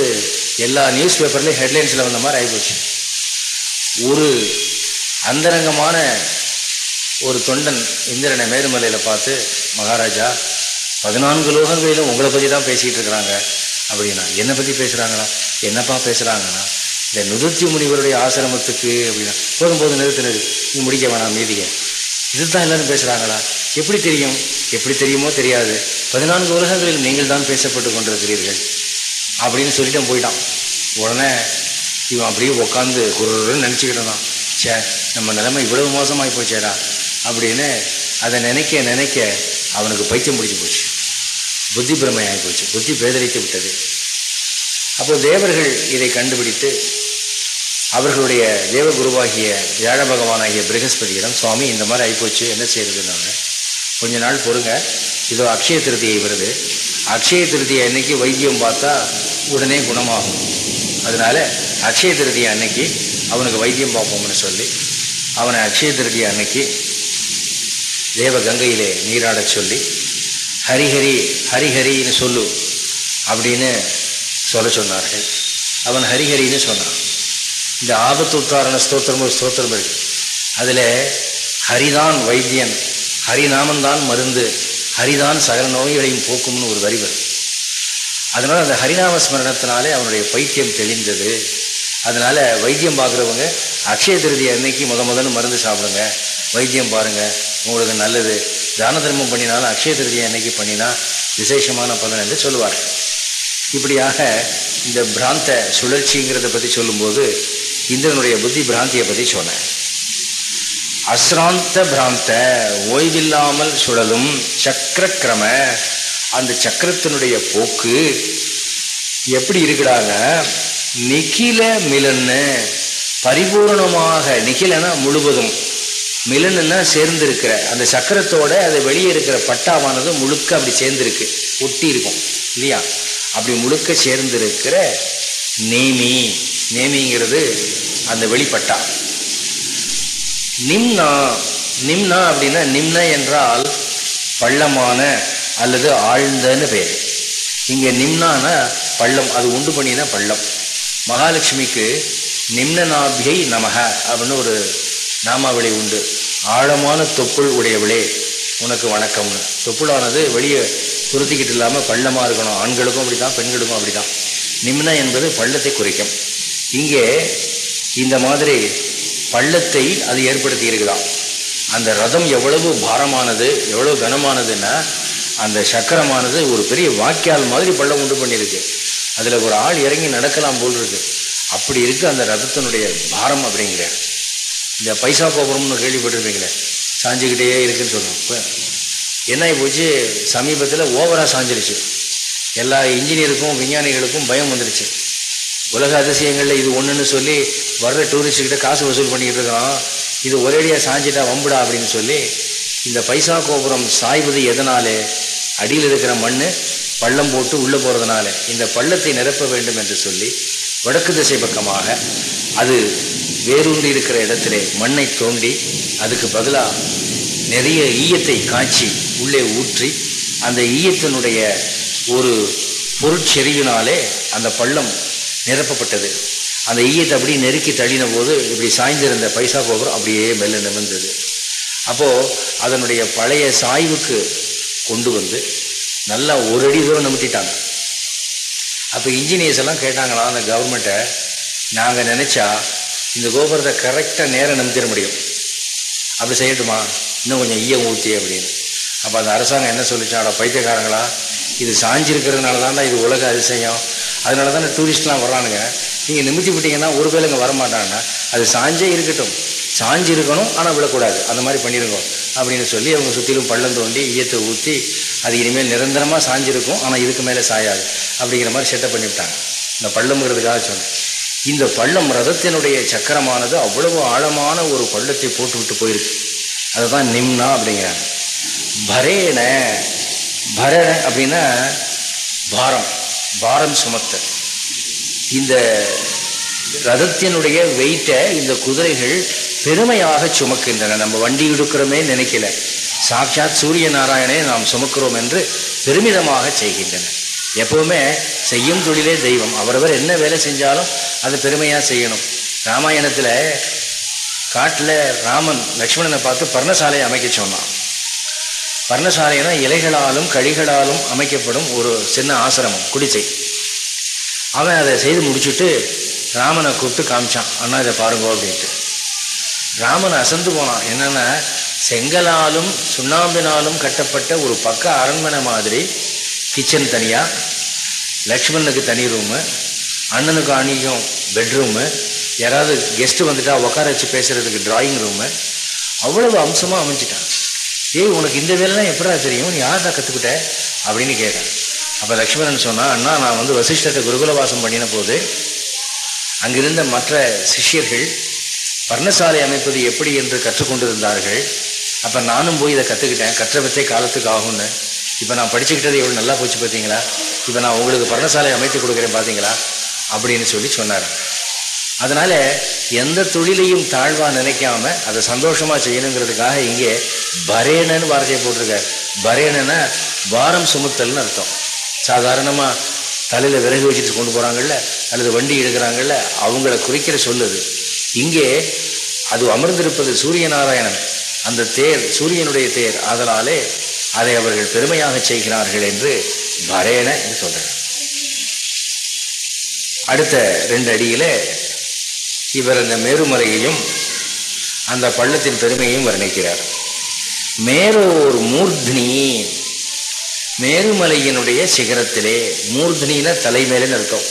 எல்லா நியூஸ் பேப்பர்லையும் ஹெட்லைன்ஸில் வந்த மாதிரி ஆகிப்போச்சு ஒரு அந்தரங்கமான ஒரு தொண்டன் இந்திரனை மேருமலையில் பார்த்து மகாராஜா பதினான்கு லோகங்களிலும் உங்களை பற்றி தான் பேசிக்கிட்டு இருக்கிறாங்க. அப்படின்னா என்னை பற்றி பேசுகிறாங்களா என்னப்பா பேசுகிறாங்கன்னா இந்த நுதிர்த்தி முனிவருடைய ஆசிரமத்துக்கு அப்படின்னா போதும் போதும் நிறுத்து நிறுத்து. நீ முடிக்க வேணாம் மீதிய. இதுதான் எல்லாரும் பேசுகிறாங்களா எப்படி தெரியும்? எப்படி தெரியுமோ தெரியாது. பதினான்கு உலகங்களில் நீங்கள் தான் பேசப்பட்டு கொண்டிருக்கிறீர்கள். அப்படின்னு சொல்லிட்டு போயிட்டான். உடனே இவன் அப்படியே உட்காந்து குருன்னு நினச்சிக்கிட்டான் சே நம்ம நிலைமை இவ்வளவு மோசமாகி போச்சேடா. அப்படின்னு அதை நினைக்க நினைக்க அவனுக்கு பைத்தியம் பிடிச்சி போச்சு. புத்தி பிரமையாகி போச்சு. புத்தி பேதரித்து விட்டது. அப்போ தேவர்கள் இதை கண்டுபிடித்து அவர்களுடைய தேவகுருவாகிய வியாழ பகவானாகிய பிரகஸ்பதியிடம் சுவாமி இந்த மாதிரி ஆகிப்போச்சு என்ன செய்யறதுன்னாங்க? கொஞ்ச நாள் பொறுங்க. இதோ அக்ஷய திருதியை வருது. அக்ஷய திருதியை அன்னைக்கு வைத்தியம் பார்த்தா உடனே குணமாகும். அதனால அக்ஷய திருதியை அன்னைக்கு அவனுக்கு வைத்தியம் பார்ப்போம்னு சொல்லி அவனை அக்ஷய திருதியை அன்னைக்கு தேவ கங்கையிலே நீராடச் சொல்லி ஹரிஹரி ஹரிஹரின்னு சொல்லு அப்படின்னு சொல்ல சொன்னார்கள். அவன் ஹரிஹரின்னு சொன்னான். இந்த ஆபத்து உத்தாரண ஸ்தோத்திரம் ஒரு ஸ்தோத்திரம் இருக்கு. அதில் ஹரிதான் வைத்தியன் ஹரிநாமந்தான் மருந்து ஹரிதான் சகல நோய்களையும் போக்கும்னு ஒரு வரி வரும். அதனால் அந்த ஹரிநாம ஸ்மரணத்தினாலே அவனுடைய பைத்தியம் தெளிந்தது. அதனால் வைத்தியம் பார்க்குறவங்க அக்ஷய திருதி அன்னைக்கு முத முதல்ல மருந்து சாப்பிடுங்க. வைத்தியம் பாருங்கள் உங்களுக்கு நல்லது. தான தர்மம் பண்ணினாலும் அக்ஷய திருதியை அன்னைக்கு பண்ணினா விசேஷமான பலன் என்று சொல்லுவார்கள். இப்படியாக இந்த பிராந்த சுழற்சிங்கிறத பற்றி சொல்லும்போது இந்திரனுடைய புத்தி பிராந்தியை பற்றி சொன்னேன் அஸ்ராந்த பிராந்த ஓய்வில்லாமல் சுழலும் சக்கரக்கிரம அந்த சக்கரத்தினுடைய போக்கு எப்படி இருக்கிறாங்க நிகில மிலன்னு பரிபூர்ணமாக நிகிலனா முழுவதும் மிலன்னா சேர்ந்திருக்கிற அந்த சக்கரத்தோட அது வெளியே இருக்கிற பட்டாவானது முழுக்க அப்படி சேர்ந்திருக்கு. ஒட்டி இருக்கும் இல்லையா? அப்படி முழுக்க சேர்ந்திருக்கிற நேமி. நேமிங்கிறது அந்த வெளிப்பட்டா. நிம்னா நிம்னா அப்படின்னா நிம்ன என்றால் பள்ளமான அல்லது ஆழ்ந்தன்னு பேர். இங்கே நிம்னானா பள்ளம் அது உண்டு பண்ணினா பள்ளம். மகாலட்சுமிக்கு நிம்னநாபியை நமக அப்படின்னு ஒரு நாமாவளி உண்டு. ஆழமான தொப்புள் உடையவளே உனக்கு வணக்கம்னு தொப்புளானது வெளியே துருத்திக்கிட்டு இல்லாமல் பள்ளமாக இருக்கணும். ஆண்களுக்கும் அப்படிதான் பெண்களுக்கும் அப்படிதான் நிம்ன என்பது பள்ளத்தை குறிக்கும். இங்கே இந்த மாதிரி பள்ளத்தை அது ஏற்படுத்தி இருக்குதான் அந்த ரதம் எவ்வளவு பாரமானது எவ்வளவு கனமானதுன்னா அந்த சக்கரமானது ஒரு பெரிய வாக்கியால் மாதிரி பள்ளம் உண்டு பண்ணியிருக்கு. அதில் ஒரு ஆள் இறங்கி நடக்கலாம் போல் இருக்கு. அப்படி இருக்கு அந்த ரதத்தினுடைய பாரம் அப்படிங்கிறேன் இந்த பைசா கோபுரம்னு கேள்விப்பட்டிருப்பீங்களே? சாஞ்சிக்கிட்டே இருக்குன்னு சொல்லுவோம். இப்போ என்ன போச்சு? சமீபத்தில் ஓவராக சாஞ்சிருச்சு. எல்லா இன்ஜினியருக்கும் விஞ்ஞானிகளுக்கும் பயம் வந்துருச்சு. உலக அதிசயங்களில் இது ஒன்றுன்னு சொல்லி வர்ற டூரிஸ்ட்டுக்கிட்ட காசு வசூல் பண்ணிக்கிட்டு இருக்கிறோம் இது ஒரேடியாக சாஞ்சிட்டா வம்புடா அப்படின்னு சொல்லி இந்த பைசா கோபுரம் சாய்வது எதனாலே? அடியில் இருக்கிற மண் பள்ளம் போட்டு உள்ளே போகிறதுனால இந்த பள்ளத்தை நிரப்ப வேண்டும் என்று சொல்லி வடக்கு திசை பக்கமாக அது வேரூன்றி இருக்கிற இடத்திலே மண்ணை தோண்டி அதுக்கு பதிலாக நிறைய ஈயத்தை காய்ச்சி உள்ளே ஊற்றி அந்த ஈயத்தினுடைய ஒரு பொருட்செறிவினாலே அந்த பள்ளம் நிரப்பப்பட்டது. அந்த ஈயத்தை அப்படியே நெருக்கி தள்ளின போது இப்படி சாய்ந்திருந்த பைசா கோபுரம் அப்படியே மெல்ல நிமிர்ந்தது. அப்போது அதனுடைய பழைய சாய்வுக்கு கொண்டு வந்து நல்லா ஒரு அடி தூரம் நிமித்திட்டாங்க அப்போ இன்ஜினியர்ஸ் எல்லாம் கேட்டாங்களா அந்த கவர்மெண்ட்டை நாங்கள் நினச்சா இந்த கோபுரத்தை கரெக்டாக நேரம் நிமித்திட முடியும். அப்படி செய்யட்டுமா? இன்னும் கொஞ்சம் ஈயம் ஊற்றி அப்படின்னு. அப்போ அந்த அரசாங்கம் என்ன சொல்லிச்சாடா பைத்தியக்காரங்களா இது சாஞ்சிருக்கிறதுனால தான் இது உலக அதிசயம். அதனால தானே டூரிஸ்ட்லாம் வர்றானுங்க. நீங்கள் நிமித்தி விட்டீங்கன்னா ஒரு பேர் இங்கே வரமாட்டாங்கன்னா அது சாஞ்சே இருக்கட்டும். சாஞ்சு இருக்கணும் ஆனால் விடக்கூடாது. அந்த மாதிரி பண்ணியிருக்கோம் அப்படின்னு சொல்லி அவங்க சுற்றிலும் பள்ளம் தோண்டி ஈயத்தை ஊற்றி அது இனிமேல் நிரந்தரமாக சாஞ்சிருக்கும் ஆனால் இதுக்கு மேலே சாயாது. அப்படிங்கிற மாதிரி செட்டப் பண்ணிவிட்டாங்க. இந்த பள்ளம்ங்கிறதுக்காக சொன்னேன். இந்த பள்ளம் ரதத்தினுடைய சக்கரமானது அவ்வளவு ஆழமான ஒரு பள்ளத்தை போட்டுவிட்டு போயிருக்கு. அதுதான் நிம்னா அப்படிங்கிறாங்க. பரேன பரண அப்படின்னா பாரம் பாரம் சுமத்த. இந்த ரதத்தினுடைய வெயிட்டை இந்த குதிரைகள் பெருமையாக சுமக்கின்றன. நம்ம வண்டி எடுக்கிறோமே நினைக்கல. சாட்சாத் சூரிய நாராயணே நாம் சுமக்கிறோம் என்று பெருமிதமாக செய்கின்றன. எப்பவுமே செய்யும் தொழிலே தெய்வம். அவரவர் என்ன வேலை செஞ்சாலும் அது பெருமையாக செய்யணும். ராமாயணத்தில் காட்டில் ராமன் லக்ஷ்மணனை பார்த்து பர்ணசாலையை அமைக்க சொன்னான். பர்ணசாலைனா இலைகளாலும் கழிகளாலும் அமைக்கப்படும் ஒரு சின்ன ஆசிரமம் குடிசை. அவன் அதை செய்து முடிச்சுட்டு ராமனை கூப்பிட்டு காமிச்சான். அண்ணா இதை பாருங்க அப்படின்ட்டு. ராமன் அசந்து போனான். என்னென்னா செங்கலாலும் சுண்ணாம்பினாலும் கட்டப்பட்ட ஒரு பக்க அரண்மனை மாதிரி கிச்சன் தனியாக லக்ஷ்மணனுக்கு தனி ரூமு அண்ணனுக்கு அணிக்கும் பெட்ரூமு யாராவது கெஸ்ட்டு வந்துட்டால் உட்கார வச்சு பேசுகிறதுக்கு ட்ராயிங் ரூமு அவ்வளவு அம்சமாக அமைஞ்சிட்டான். ஏய் உனக்கு இந்த வேலைலாம் எப்படா தெரியும்? நீ யார்டா கற்றுக்கிட்ட அப்படின்னு கேட்டேன். அப்போ லக்ஷ்மணன் சொன்னால் அண்ணா நான் வந்து வசிஷ்டத்தை குருகுலவாசம் பண்ணின போது அங்கிருந்த மற்ற சிஷ்யர்கள் பர்ணசாலை அமைப்பது எப்படி என்று கற்றுக்கொண்டிருந்தார்கள். அப்போ நானும் போய் இதை கற்றுக்கிட்டேன் கற்றபத்தே காலத்துக்கு ஆகும்னு. இப்போ நான் படிச்சுக்கிட்டது எவ்வளோ நல்லா போச்சு பார்த்தீங்களா இப்போ நான் உங்களுக்கு பர்ணசாலை அமைத்து கொடுக்குறேன் பார்த்தீங்களா அப்படின்னு சொல்லி சொன்னார். அதனால் எந்த தொழிலையும் தாழ்வாக நினைக்காம அதை சந்தோஷமாக செய்யணுங்கிறதுக்காக இங்கே பரேனன்னு வார்த்தையை போட்டிருக்கார். பரேனன்னா பாரம் சுமத்தல்னு அர்த்தம். சாதாரணமாக தலையில் விறகு வச்சுட்டு கொண்டு போகிறாங்கல்ல அல்லது வண்டி எடுக்கிறாங்கல்ல அவங்கள குறிக்கிற சொல்லுது இங்கே அது அமர்ந்திருப்பது சூரிய நாராயணன் அந்த தேர் சூரியனுடைய தேர். அதனாலே அதை அவர்கள் பெருமையாக செய்கிறார்கள் என்று பரேன என்று சொல்றார். அடுத்த ரெண்டு அடியில இவர் அந்த மேருமலையையும் அந்த பள்ளத்தின் பெருமையையும் வர்ணிக்கிறார். மேரோர் மூர்த்னி. மேருமலையினுடைய சிகரத்திலே மூர்த்னின தலைமேலேன்னு அர்த்தம்.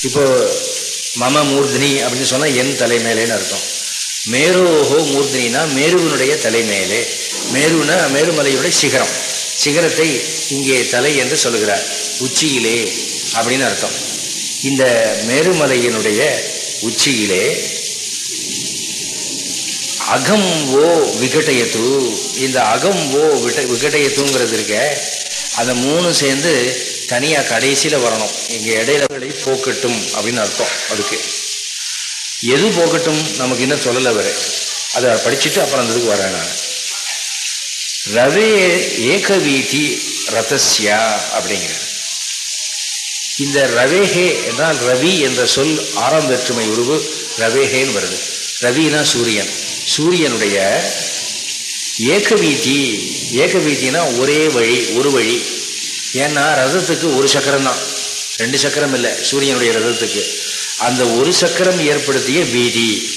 இப்போ மம மூர்தினி அப்படின்னு சொன்னால் என் தலைமேலேன்னு அர்த்தம். மேரோஹோ மூர்தினா மேருவனுடைய தலைமேலே. மேருனா மேருமலையுடைய சிகரம். சிகரத்தை இங்கே தலை என்று சொல்லுகிறார். உச்சியிலே அப்படின்னு அர்த்தம். இந்த மேருமலையினுடைய உச்சியிலே அகம் ஓ விகட்டயத்து இந்த அகம் ஓ விட்ட விகட்டயத்துங்கிறது இருக்க அந்த மூணு சேர்ந்து தனியாக கடைசியில் வரணும். எங்கள் இடையிலவர்களை போக்கட்டும் அப்படின்னு அர்த்தம் அதுக்கு. எது போக்கட்டும்? நமக்கு இன்னும் சொல்லலை வர அதை படிச்சுட்டு அப்புறம் அந்த இதுக்கு வரேன் நான். ரவே ஏகவீதி ரதஸ்யா அப்படிங்கிற இந்த ரவேஹே என்றால் ரவி என்ற சொல் ஆறாம் வேற்றுமை உருவு ரவேஹேன்னு வருது. ரவினா சூரியன். சூரியனுடைய ஏகவீதி ஏகவீதினா ஒரே வழி ஒரு வழி. ஏன்னா ரதத்துக்கு ஒரு சக்கரம் தான். ரெண்டு சக்கரம் இல்லை சூரியனுடைய ரதத்துக்கு. அந்த ஒரு சக்கரம் ஏற்படுத்திய வீதி.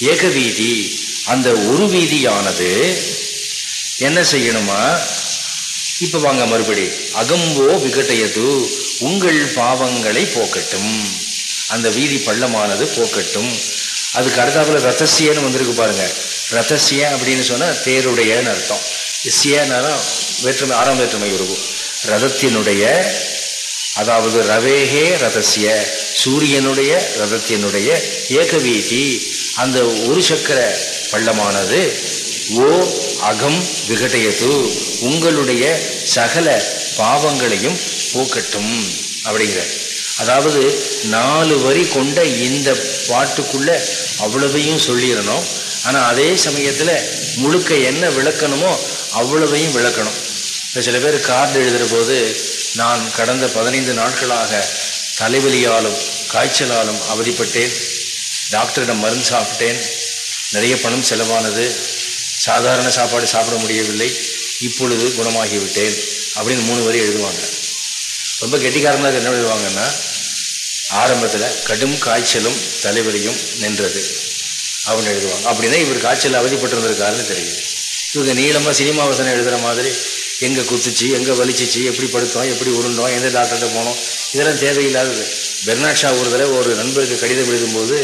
ஏக வீதி அந்த ஒரு வீதியானது என்ன செய்யணுமா? இப்ப வாங்க மறுபடி. அகம்போ விகட்டையது உங்கள் பாவங்களை போக்கட்டும். அந்த வீதி பள்ளமானது போக்கட்டும். அதுக்கு அடுத்தாப்புல ரத்தசியன்னு வந்திருக்கு பாருங்க. ரத்தசிய அப்படின்னு சொன்னா தேருடையன்னு அர்த்தம். சியனாலும் வேற்றுமை ஆறாம் வேற்றுமை உருவம் ரதத்தினுடைய அதாவது ரவேகே ரதசிய சூரியனுடைய ரதத்தினுடைய ஏகவீதி. அந்த ஒரு சக்கர பள்ளமானது ஓ அகம் விகடையது. உங்களுடைய சகல பாவங்களையும் போக்கட்டும் அப்படிங்கிற அதாவது நாலு வரி கொண்ட இந்த பாட்டுக்குள்ள அவ்வளவையும் சொல்லிடணும். ஆனால் அதே சமயத்தில் முழுக்க என்ன விளக்கணுமோ அவ்வளவையும் விளக்கணும். இப்போ சில பேர் கார்டு எழுதுகிற போது நான் கடந்த பதினைந்து நாட்களாக தலைவலியாலும் காய்ச்சலாலும் அவதிப்பட்டேன். டாக்டரிடம் மருந்து சாப்பிட்டேன். நிறைய பணம் செலவானது. சாதாரண சாப்பாடு சாப்பிட முடியவில்லை. இப்பொழுது குணமாகிவிட்டேன். அப்படின்னு மூணு வரி எழுதுவாங்க. ரொம்ப கெட்டிக்காரங்களாக என்ன எழுதுவாங்கன்னா ஆரம்பத்தில் கடும் காய்ச்சலும் தலைவலியும் நின்றது. அப்படின்னு எழுதுவாங்க. அப்படின்னா இவர் காய்ச்சல் அவதிப்பட்டிருந்திருக்காருன்னு தெரியுது இவங்க நீளமாக சினிமா வசனம் எழுதுகிற மாதிரி எங்கே குத்துச்சு எங்கே வலிச்சிச்சு எப்படி படுத்தோம் எப்படி உருண்டோம் எந்த டாக்டர்கிட்ட போனோம் இதெல்லாம் தேவையில்லாதது. பெர்னாட் ஷா ஒரு தடவை ஒரு நண்பருக்கு கடிதம் எழுதும்போது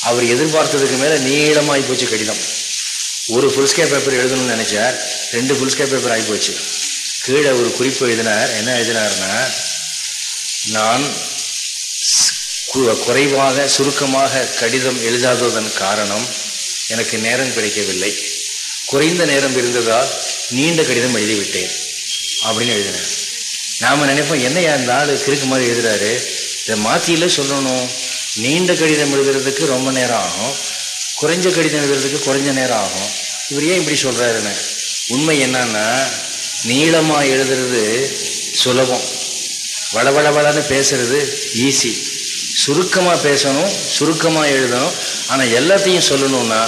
அவர் எதிர்பார்த்ததுக்கு மேலே நீளமாகி போச்சு கடிதம். ஒரு ஃபுல்ஸ்கே பேப்பர் எழுதணும்னு நினைச்சார். ரெண்டு ஃபுல்ஸ்கே பேப்பர் ஆகி போச்சு கீழே ஒரு குறிப்பு எழுதினார். என்ன எழுதினார்னா நான் குறைவாக சுருக்கமாக கடிதம் எழுதாததன் காரணம் எனக்கு நேரம் கிடைக்கவில்லை. குறைந்த நேரம் இருந்ததால் நீண்ட கடிதம் எழுதிவிட்டேன் அப்படின்னு எழுதினேன் நாம் நினைப்போம் என்னையா இந்த ஆள் கிறுக்கு மாதிரி எழுதுறாரு? இதை மாற்றியில் சொல்லணும். நீண்ட கடிதம் எழுதுறதுக்கு ரொம்ப நேரம் ஆகும். குறைஞ்ச கடிதம் எழுதுறதுக்கு குறைஞ்ச நேரம் ஆகும். இவர் ஏன் இப்படி சொல்கிறாருன்னு உண்மை என்னன்னா நீளமாக எழுதுறது சுலபம். வளவள வளன்னு பேசுறது ஈஸி சுருக்கமாக பேசணும் சுருக்கமாக எழுதணும். ஆனால் எல்லாத்தையும் சொல்லணும்னா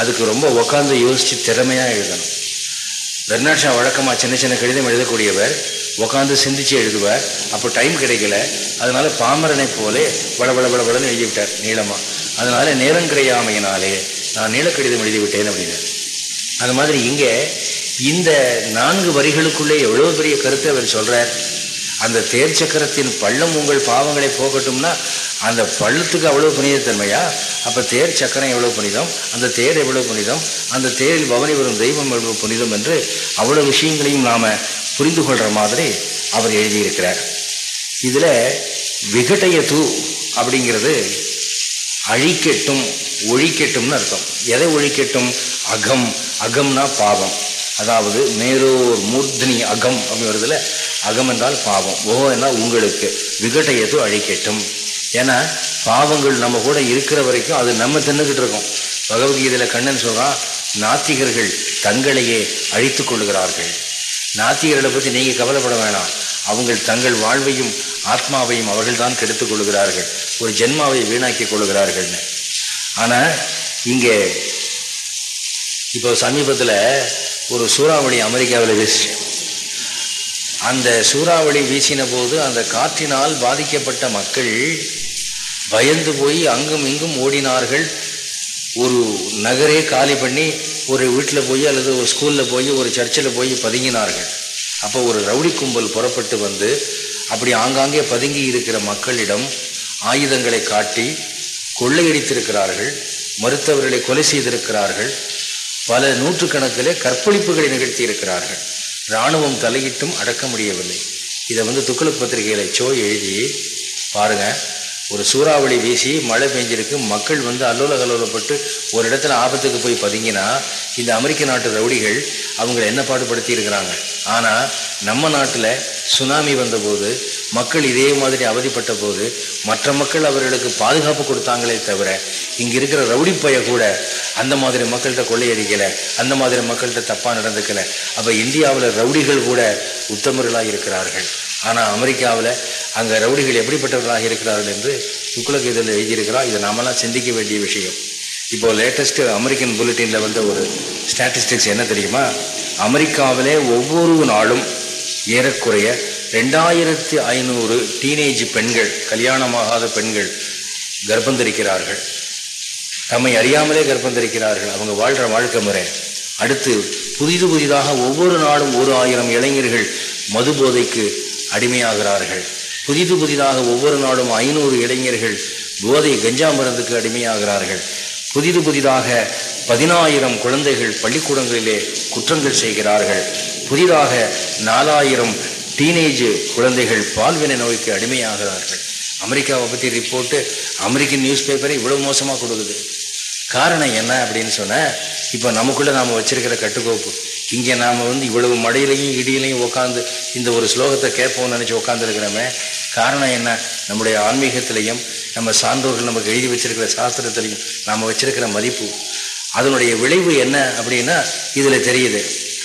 அதுக்கு ரொம்ப உக்காந்து யோசித்து திறமையாக எழுதணும். பெர்னாட் ஷா வழக்கமாக சின்ன சின்ன கடிதம் எழுதக்கூடியவர் உக்காந்து சிந்திச்சு எழுதுவார். அப்போ டைம் கிடைக்கல. அதனால பாமரனை போலே வள வள வள வளன்னு எழுதிவிட்டார் நீளமாக அதனால நேரம் கிடையாமையினாலே நான் நீள எழுதிவிட்டேன் அப்படின்னு அது மாதிரி இங்கே இந்த நான்கு வரிகளுக்குள்ளே எவ்வளவு பெரிய கருத்தை அவர் சொல்கிறார் அந்த தேர் சக்கரத்தின் பள்ளம் உங்கள் பாவங்களை போகட்டும்னா அந்த பள்ளத்துக்கு அவ்வளோ புனிதத்தன்மையா? அப்போ தேர் சக்கரம் எவ்வளோ புனிதம்? அந்த தேர் எவ்வளோ புனிதம்? அந்த தேரில் பவனி வரும் தெய்வம் எவ்வளவு புனிதம் என்று அவ்வளோ விஷயங்களையும் நாம் புரிந்து கொள்கிற மாதிரி அவர் எழுதியிருக்கிறார். இதில் விகடைய தூ அப்படிங்கிறது அழிக்கட்டும் ஒழிக்கட்டும்னு அர்த்தம். எதை ஒழிக்கட்டும்? அகம். அகம்னா பாவம். அதாவது மேலோர் மூர்தினி அகம் அப்படிங்கிறதுல அகம் என்றால் பாவம். ஓ என்றால் உங்களுக்கு. விகட்டையது அழிக்கட்டும்? ஏன்னா பாவங்கள் நம்ம கூட இருக்கிற வரைக்கும் அது நம்ம தின்னுக்கிட்டு இருக்கோம். பகவத்கீதையில் கண்ணன் சொல்கிறான் நாத்திகர்கள் தங்களையே அழித்து கொள்ளுகிறார்கள். நாத்திகர்களை பற்றி நீங்கள் கவலைப்பட வேணாம். அவங்கள் தங்கள் வாழ்வையும் ஆத்மாவையும் அவர்கள் தான் கெடுத்துக் கொள்கிறார்கள். ஒரு ஜென்மாவை வீணாக்கி கொள்கிறார்கள்னு ஆனால் இங்கே இப்போ சமீபத்தில் ஒரு சூறாவளி அமெரிக்காவில் வீசி அந்த சூறாவளி வீசின போது அந்த காற்றினால் பாதிக்கப்பட்ட மக்கள் பயந்து போய் அங்கும் இங்கும் ஓடினார்கள். ஒரு நகரே காலி பண்ணி ஒரு வீட்டில் போய் அல்லது ஒரு ஸ்கூலில் போய் ஒரு சர்ச்சில் போய் பதுங்கினார்கள். அப்போ ஒரு ரவுடி கும்பல் புறப்பட்டு வந்து அப்படி ஆங்காங்கே பதுங்கி இருக்கிற மக்களிடம் ஆயுதங்களை காட்டி கொள்ளையடித்திருக்கிறார்கள் மருத்துவர்களை கொலை செய்திருக்கிறார்கள் பல நூற்றுக்கணக்கிலே கற்பழிப்புகளை நிகழ்த்தி இருக்கிறார்கள் இராணுவம் தலையிட்டும் அடக்க முடியவில்லை. இதை வந்து துக்குளக் பத்திரிகையில் சோ எழுதி பாருங்கள் ஒரு சூறாவளி வீசி மழை பெஞ்சிருக்கு மக்கள் வந்து அல்லோல கல்லோலப்பட்டு ஒரு இடத்துல ஆபத்துக்கு போய் பதுங்கினா இந்த அமெரிக்க நாட்டு ரவுடிகள் அவங்களை என்ன பாடுபடுத்தி இருக்கிறாங்க? ஆனால் நம்ம நாட்டில் சுனாமி வந்தபோது மக்கள் இதே மாதிரி அவதிப்பட்ட போது மற்ற மக்கள் அவர்களுக்கு பாதுகாப்பு கொடுத்தாங்களே தவிர இங்கே இருக்கிற ரவுடி பைய கூட அந்த மாதிரி மக்கள்கிட்ட கொள்ளையடிக்கலை அந்த மாதிரி மக்கள்கிட்ட தப்பாக நடந்துக்கலை. அப்போ இந்தியாவில் ரவுடிகள் கூட உத்தமர்களாக இருக்கிறார்கள். ஆனால் அமெரிக்காவில் அங்கே ரவுடிகள் எப்படிப்பட்டவர்களாக இருக்கிறார்கள் என்று துக்குலக் இதில் எழுதியிருக்கிறார். இதை நாமெல்லாம் சிந்திக்க வேண்டிய விஷயம். இப்போ லேட்டஸ்ட் அமெரிக்கன் புல்லட்டினில் வந்த ஒரு ஸ்டாட்டிஸ்டிக்ஸ் என்ன தெரியுமா? அமெரிக்காவிலே ஒவ்வொரு நாளும் ஏறக்குறைய ரெண்டாயிரத்தி ஐநூறு டீனேஜ் பெண்கள் கல்யாணமாகாத பெண்கள் கர்ப்பம் தரிக்கிறார்கள் தம்மை அறியாமலே கர்ப்பம் தரிக்கிறார்கள் அவங்க வாழ்கிற வாழ்க்கை முறை. அடுத்து புதிது புதிதாக ஒவ்வொரு நாளும் ஒரு ஆயிரம் இளைஞர்கள் மது போதைக்கு அடிமையாகிறார்கள். புதிது புதிதாக ஒவ்வொரு நாடும் ஐநூறு இளைஞர்கள் போதை கஞ்சா மருந்துக்கு அடிமையாகிறார்கள். புதிது புதிதாக பதினாயிரம் குழந்தைகள் பள்ளிக்கூடங்களிலே குற்றங்கள் செய்கிறார்கள். புதிதாக நாலாயிரம் டீனேஜ் குழந்தைகள் பால்வினை நோய்க்கு அடிமையாகிறார்கள். அமெரிக்காவை பற்றி ரிப்போர்ட்டு அமெரிக்கன் நியூஸ் பேப்பரை இவ்வளவு மோசமாக கொடுக்குது. காரணம் என்ன அப்படின்னு சொன்ன இப்போ நமக்குள்ளே நாம் வச்சிருக்கிற கட்டுக்கோப்பு. இங்கே நாம் வந்து இவ்வளவு மழையிலையும் இடியிலையும் உட்காந்து இந்த ஒரு ஸ்லோகத்தை கேட்போம்னு நினச்சி உட்காந்துருக்கிறோமே காரணம் என்ன? நம்முடைய ஆன்மீகத்திலையும் நம்ம சான்றோர்கள் நமக்கு எழுதி வச்சிருக்கிற சாஸ்திரத்திலையும் நாம் வச்சிருக்கிற மதிப்பு. அதனுடைய விளைவு என்ன அப்படின்னா இதில் தெரியுது.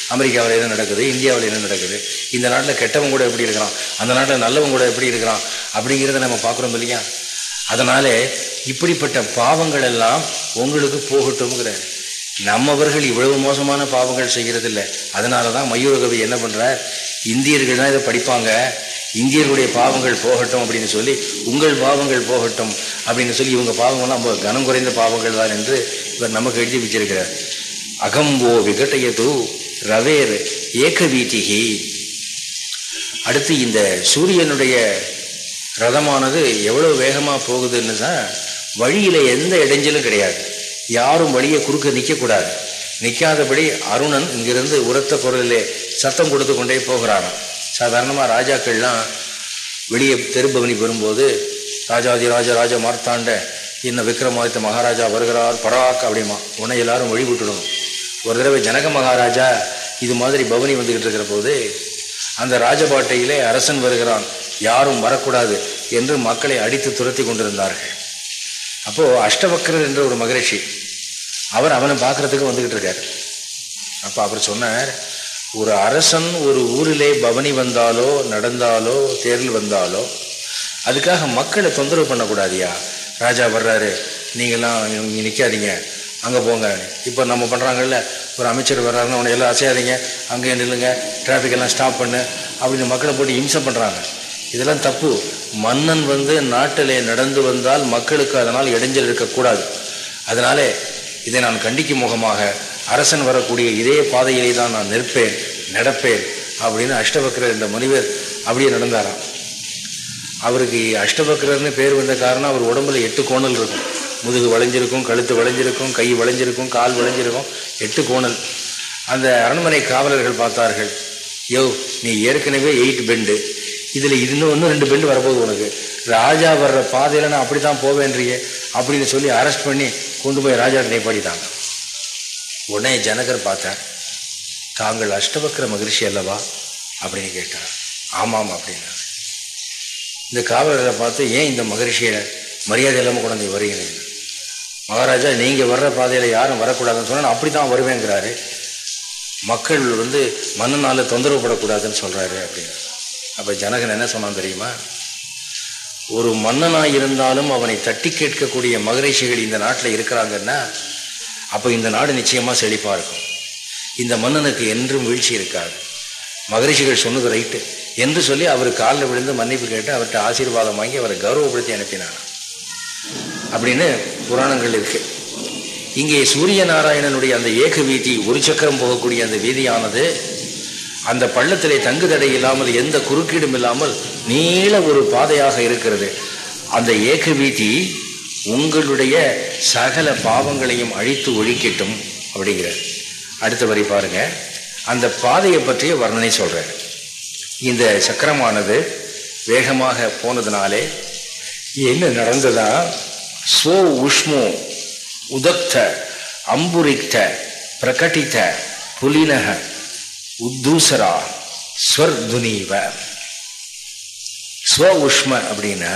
அமெரிக்காவில் என்ன நடக்குது? இந்தியாவில் என்ன நடக்குது? இந்த நாட்டில் கெட்டவங்க கூட எப்படி இருக்கிறான்? அந்த நாட்டில் நல்லவங்க கூட எப்படி இருக்கிறான்? அப்படிங்கிறத நம்ம பார்க்குறோம் இல்லையா? அதனால இப்படிப்பட்ட பாவங்கள் எல்லாம் உங்களுக்கு போகட்டும்ங்கிறார். நம்மவர்கள் இவ்வளவு மோசமான பாவங்கள் செய்கிறதில்ல. அதனால தான் மயூரகவி என்ன பண்ணுறார் இந்தியர்கள் தான் இதை படிப்பாங்க. இந்தியர்களுடைய பாவங்கள் போகட்டும் அப்படின்னு சொல்லி உங்கள் பாவங்கள் போகட்டும் அப்படின்னு சொல்லி இவங்க பாவங்கள்லாம் ரொம்ப கனம் குறைந்த பாவங்கள் தான் என்று இவர் நமக்கு எழுதி வச்சிருக்கிறார். அகம்போ விகட்டயது ரவேர் ஏக வீட்டிகி அடுத்து இந்த சூரியனுடைய ரதமானது எவ்வளோ வேகமாக போகுதுன்னு தான் வழியில் எந்த இடைஞ்சலும் கிடையாது. யாரும் வழியை குறுக்க நிற்கக்கூடாது நிற்காதபடி அருணன் இங்கிருந்து உரத்த குரலிலே சத்தம் கொடுத்து கொண்டே போகிறான் சாதாரணமாக ராஜாக்கள்லாம் வெளியே தெருபவனி பெறும்போது ராஜாதி ராஜ ராஜ மார்த்தாண்ட இன்னும் விக்ரமாதித்த மகாராஜா வருகிறார் பராக் அப்படிமா. உன்னை எல்லாரும் வழிபட்டுடணும் ஒரு தடவை ஜனக மகாராஜா இது மாதிரி பவனி வந்துக்கிட்டு இருக்கிற போது அந்த ராஜபாட்டையிலே அரசன் வருகிறான். யாரும் வரக்கூடாது என்று மக்களை அடித்து துரத்தி கொண்டிருந்தார்கள். அப்போது அஷ்டவக்கரர் என்ற ஒரு மகரிஷி அவர் அவனை பார்க்கறதுக்கு வந்துக்கிட்டு இருக்கார். அப்போ அவர் சொன்னார் ஒரு அரசன் ஒரு ஊரிலே பவனி வந்தாலோ நடந்தாலோ தேர்தல் வந்தாலோ அதுக்காக மக்களை தொந்தரவு பண்ணக்கூடாதியா? ராஜா வர்றாரு நீங்களாம் இங்கே நிற்காதீங்க அங்கே போங்க. இப்போ நம்ம பண்ணுறாங்கல்ல ஒரு அமைச்சர் வர்றாருன்னு அவனை எல்லாம் அசையாதீங்க அங்கே நில்லுங்க டிராஃபிக் எல்லாம் ஸ்டாப் பண்ணு அப்படின்னு மக்களை போட்டு இம்சம் பண்ணுறாங்க இதெல்லாம் தப்பு. மன்னன் வந்து நாட்டிலே நடந்து வந்தால் மக்களுக்கு அதனால் இடைஞ்சல் இருக்கக்கூடாது. அதனாலே இதை நான் கண்டிக்கும் முகமாக அரசன் வரக்கூடிய இதே பாதையிலே தான் நான் நிற்பேன் நடப்பேன் அப்படின்னு அஷ்டபக்கரர் இந்த முனிவர் அப்படியே நடந்தாராம். அவருக்கு அஷ்டபக்கரர்னு பேர் வந்த காரணம் அவர் உடம்புல எட்டு கோணல் இருக்கும். முதுகு வளைஞ்சிருக்கும் கழுத்து வளைஞ்சிருக்கும் கை வளைஞ்சிருக்கும் கால் வளைஞ்சிருக்கும் எட்டு கோணல். அந்த அரண்மனை காவலர்கள் பார்த்தார்கள். யோ நீ ஏற்கனவே எயிட் பெண்டு. இதில் இன்னும் இன்னும் ரெண்டு பெண்டு வரப்போகுது உனக்கு. ராஜா வர்ற பாதையில் நான் அப்படி தான் போவேன்றியே அப்படின்னு சொல்லி அரெஸ்ட் பண்ணி கொண்டு போய் ராஜா நிப்பாடிட்டாங்க உடனே ஜனகர் பார்த்தார். தாங்கள் அஷ்டவக்கர மகிழ்ச்சி அல்லவா? அப்படின்னு கேட்டார். ஆமாம் அப்படின்னார். இந்த காவலரை பார்த்து ஏன் இந்த மகிழ்ச்சியை மரியாதை இல்லாமல் கொண்டு வருகிறீங்க மகாராஜா நீங்கள் வர்ற பாதையில் யாரும் வரக்கூடாதுன்னு சொன்னால் அப்படி தான் வருவேங்கிறாரு. மக்கள் வந்து மன்னனால் தொந்தரவுப்படக்கூடாதுன்னு சொல்கிறாரு அப்படின்னு அப்போ ஜனகன் என்ன சொன்னான் தெரியுமா? ஒரு மன்னனாக இருந்தாலும் அவனை தட்டி கேட்கக்கூடிய மகரிஷிகள் இந்த நாட்டில் இருக்கிறாங்கன்னா அப்போ இந்த நாடு நிச்சயமாக செழிப்பாக இருக்கும். இந்த மன்னனுக்கு என்றும் வீழ்ச்சி இருக்காது. மகரிஷிகள் சொன்னது ரைட்டு. என்று சொல்லி அவர் காலில் விழுந்து மன்னிப்பு கேட்டு அவர்கிட்ட ஆசீர்வாதம் வாங்கி அவரை கௌரவப்படுத்தி அனுப்பினான். அப்படின்னு புராணங்கள் இருக்கு. இங்கே சூரிய நாராயணனுடைய அந்த ஏக வீதி ஒரு சக்கரம் போகக்கூடிய அந்த வீதியானது அந்த பள்ளத்திலே தங்கு தடை இல்லாமல் எந்த குறுக்கீடும் இல்லாமல் நீள ஒரு பாதையாக இருக்கிறது. அந்த ஏக வீதி உங்களுடைய சகல பாவங்களையும் அழித்து ஒழிக்கட்டும் அப்படிங்கிறார். அடுத்த வரி பாருங்க. அந்த பாதையை பற்றிய வர்ணனை சொல்றார். இந்த சக்கரமானது வேகமாக போனதுனாலே என்ன நடந்ததா? ஸ்வோ உஷ்மோ உதக்த அம்புரிக்த பிரகட்டித்த புலினக. உத்தூசரா ஸ்வர்துனீவ. ஸ்வ உஷ்ம அப்படின்னா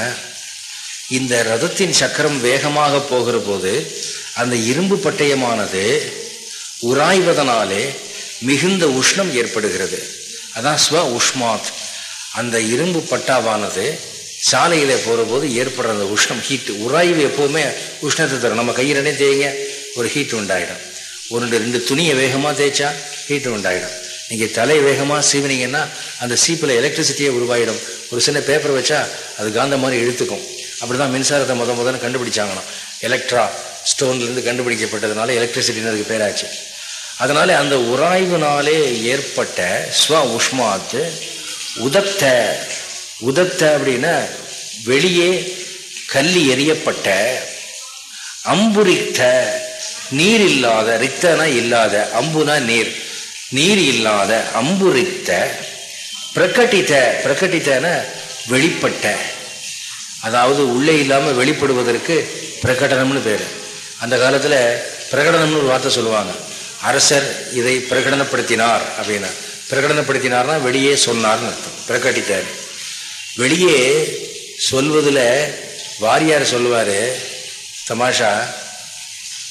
இந்த ரதத்தின் சக்கரம் வேகமாக போகிற போது அந்த இரும்பு பட்டயமானது உராய்வதனாலே மிகுந்த உஷ்ணம் ஏற்படுகிறது. அதான் ஸ்வ உஷ்மாத். அந்த இரும்பு பட்டாவானது சாலையில் போகிறபோது ஏற்படுற அந்த உஷ்ணம் ஹீட் உராய்வு எப்போவுமே உஷ்ணத்தை தரும். நம்ம கையிலனே தேய்ங்க ஒரு ஹீட் உண்டாயிடும். ஒரு ரெண்டு துணியை வேகமாக தேய்ச்சா ஹீட் உண்டாயிடும். நீங்கள் தலை வேகமாக சீவினீங்கன்னா அந்த சீப்பில் எலக்ட்ரிசிட்டியே உருவாயிடும். ஒரு சின்ன பேப்பர் வச்சா அது காந்த மாதிரி இழுத்துக்கும். அப்படி தான் மின்சாரத்தை முத முதல்ல கண்டுபிடிச்சாங்களாம். எலக்ட்ரா ஸ்டோன்லேருந்து கண்டுபிடிக்கப்பட்டதுனால எலக்ட்ரிசிட்டின்னு அதுக்கு பேராச்சு. அதனால அந்த உராய்வுனாலே ஏற்பட்ட ஸ்வ உஷ்மாத்து உதத்த உதத்த அப்படின்னா வெளியே கல்லி எறியப்பட்ட அம்புரித்த நீர் இல்லாத ரித்தனா இல்லாத அம்புனா நீர். நீர் இல்லாத அம்புரித்த பிரகட்டித்த பிரகட்டித்தன வெளிப்பட்ட. அதாவது உள்ளே இல்லாமல் வெளிப்படுவதற்கு பிரகடனம்னு பேர். அந்த காலத்தில் பிரகடனம்னு ஒரு வார்த்தை சொல்லுவாங்க. அரசர் இதை பிரகடனப்படுத்தினார் அப்படின்னா. பிரகடனப்படுத்தினார்னா வெளியே சொன்னார்னு அர்த்தம். பிரகட்டித்தார். வெளியே சொல்வதில் வாரியார் சொல்லுவார் தமாஷா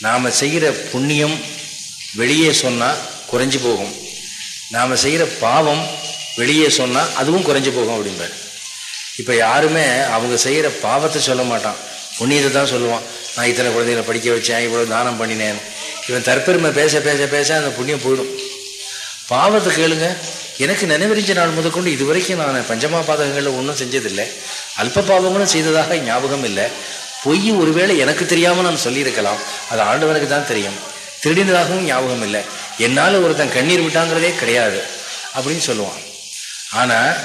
நாம் செய்கிற புண்ணியம் வெளியே சொன்னால் குறைஞ்சி போகும். நாம் செய்கிற பாவம் வெளியே சொன்னால் அதுவும் குறைஞ்சி போகும் அப்படிம்பார். இப்போ யாருமே அவங்க செய்கிற பாவத்தை சொல்ல மாட்டான். புண்ணியத்தை தான் சொல்லுவான். நான் இத்தனை குழந்தைகளை படிக்க வச்சேன் இவ்வளோ தானம் பண்ணினேன். இவன் தற்பெருமை பேச பேச பேச அந்த புண்ணியம் போயிடும். பாவத்தை கேளுங்க. எனக்கு நினைவறிஞ்ச நாள் முதற்கொண்டு இது வரைக்கும் நான் பஞ்சமா பாதகங்களில் ஒன்றும் செஞ்சதில்லை. அல்ப பாவங்களும் செய்ததாக ஞாபகம் இல்லை. பொய் ஒருவேளை எனக்கு தெரியாமல் நான் சொல்லியிருக்கலாம். அது ஆண்டவனுக்கு தான் தெரியும். திருடினதாகவும் ஞாபகம் இல்லை. என்னால் ஒருத்தன் கண்ணீர் விட்டாங்கிறதே கிடையாது அப்படின்னு சொல்லுவான். ஆனால்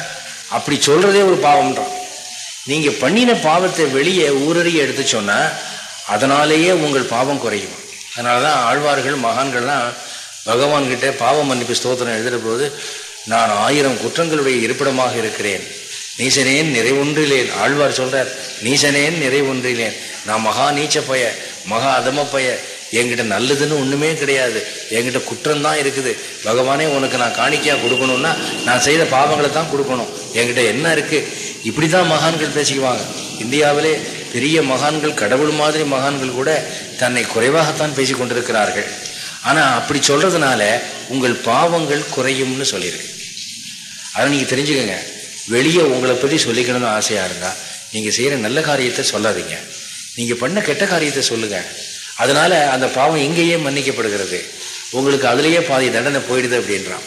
அப்படி சொல்கிறதே ஒரு பாவம்ன்றான். நீங்கள் பண்ணின பாவத்தை வெளியே ஊரறிய எடுத்து சொன்னால் அதனாலேயே உங்கள் பாவம் குறையும். அதனாலதான் ஆழ்வார்கள் மகான்கள்லாம் பகவான்கிட்ட பாவ மன்னிப்பு ஸ்தோத்திரம் எழுதுகிற போது நான் ஆயிரம் குற்றங்களுடைய இருப்பிடமாக இருக்கிறேன். நீசனேன் நிறைவொன்றிலேன். ஆழ்வார் சொல்றார் நீசனேன் நிறைவொன்றிலேன். நான் மகா நீச்ச பய மகா அதம பய என்கிட்ட நல்லதுன்னு ஒண்ணுமே கிடையாது. என்கிட்ட குற்றம் தான் இருக்குது. பகவானே உனக்கு நான் காணிக்கையா கொடுக்கணும்னா நான் செய்த பாவங்களை தான் கொடுக்கணும். என்கிட்ட என்ன இருக்கு? இப்படிதான் மகான்கள் பேசிக்குவாங்க. இந்தியாவிலே பெரிய மகான்கள் கடவுள் மாதிரி மகான்கள் கூட தன்னை குறைவாகத்தான் பேசி கொண்டிருக்கிறார்கள். ஆனா அப்படி சொல்றதுனால உங்கள் பாவங்கள் குறையும்னு சொல்லியிருக்கு. அதை நீங்க தெரிஞ்சுக்கோங்க. வெளியே உங்களை பற்றி சொல்லிக்கணும்னு ஆசையா இருந்தா நீங்க செய்யற நல்ல காரியத்தை சொல்லாதீங்க. நீங்க பண்ண கெட்ட காரியத்தை சொல்லுங்க. அதனால அந்த பாவம் இங்கேயே மன்னிக்கப்படுகிறது. உங்களுக்கு அதுலேயே பாதி தண்டனை போயிடுது அப்படின்றான்.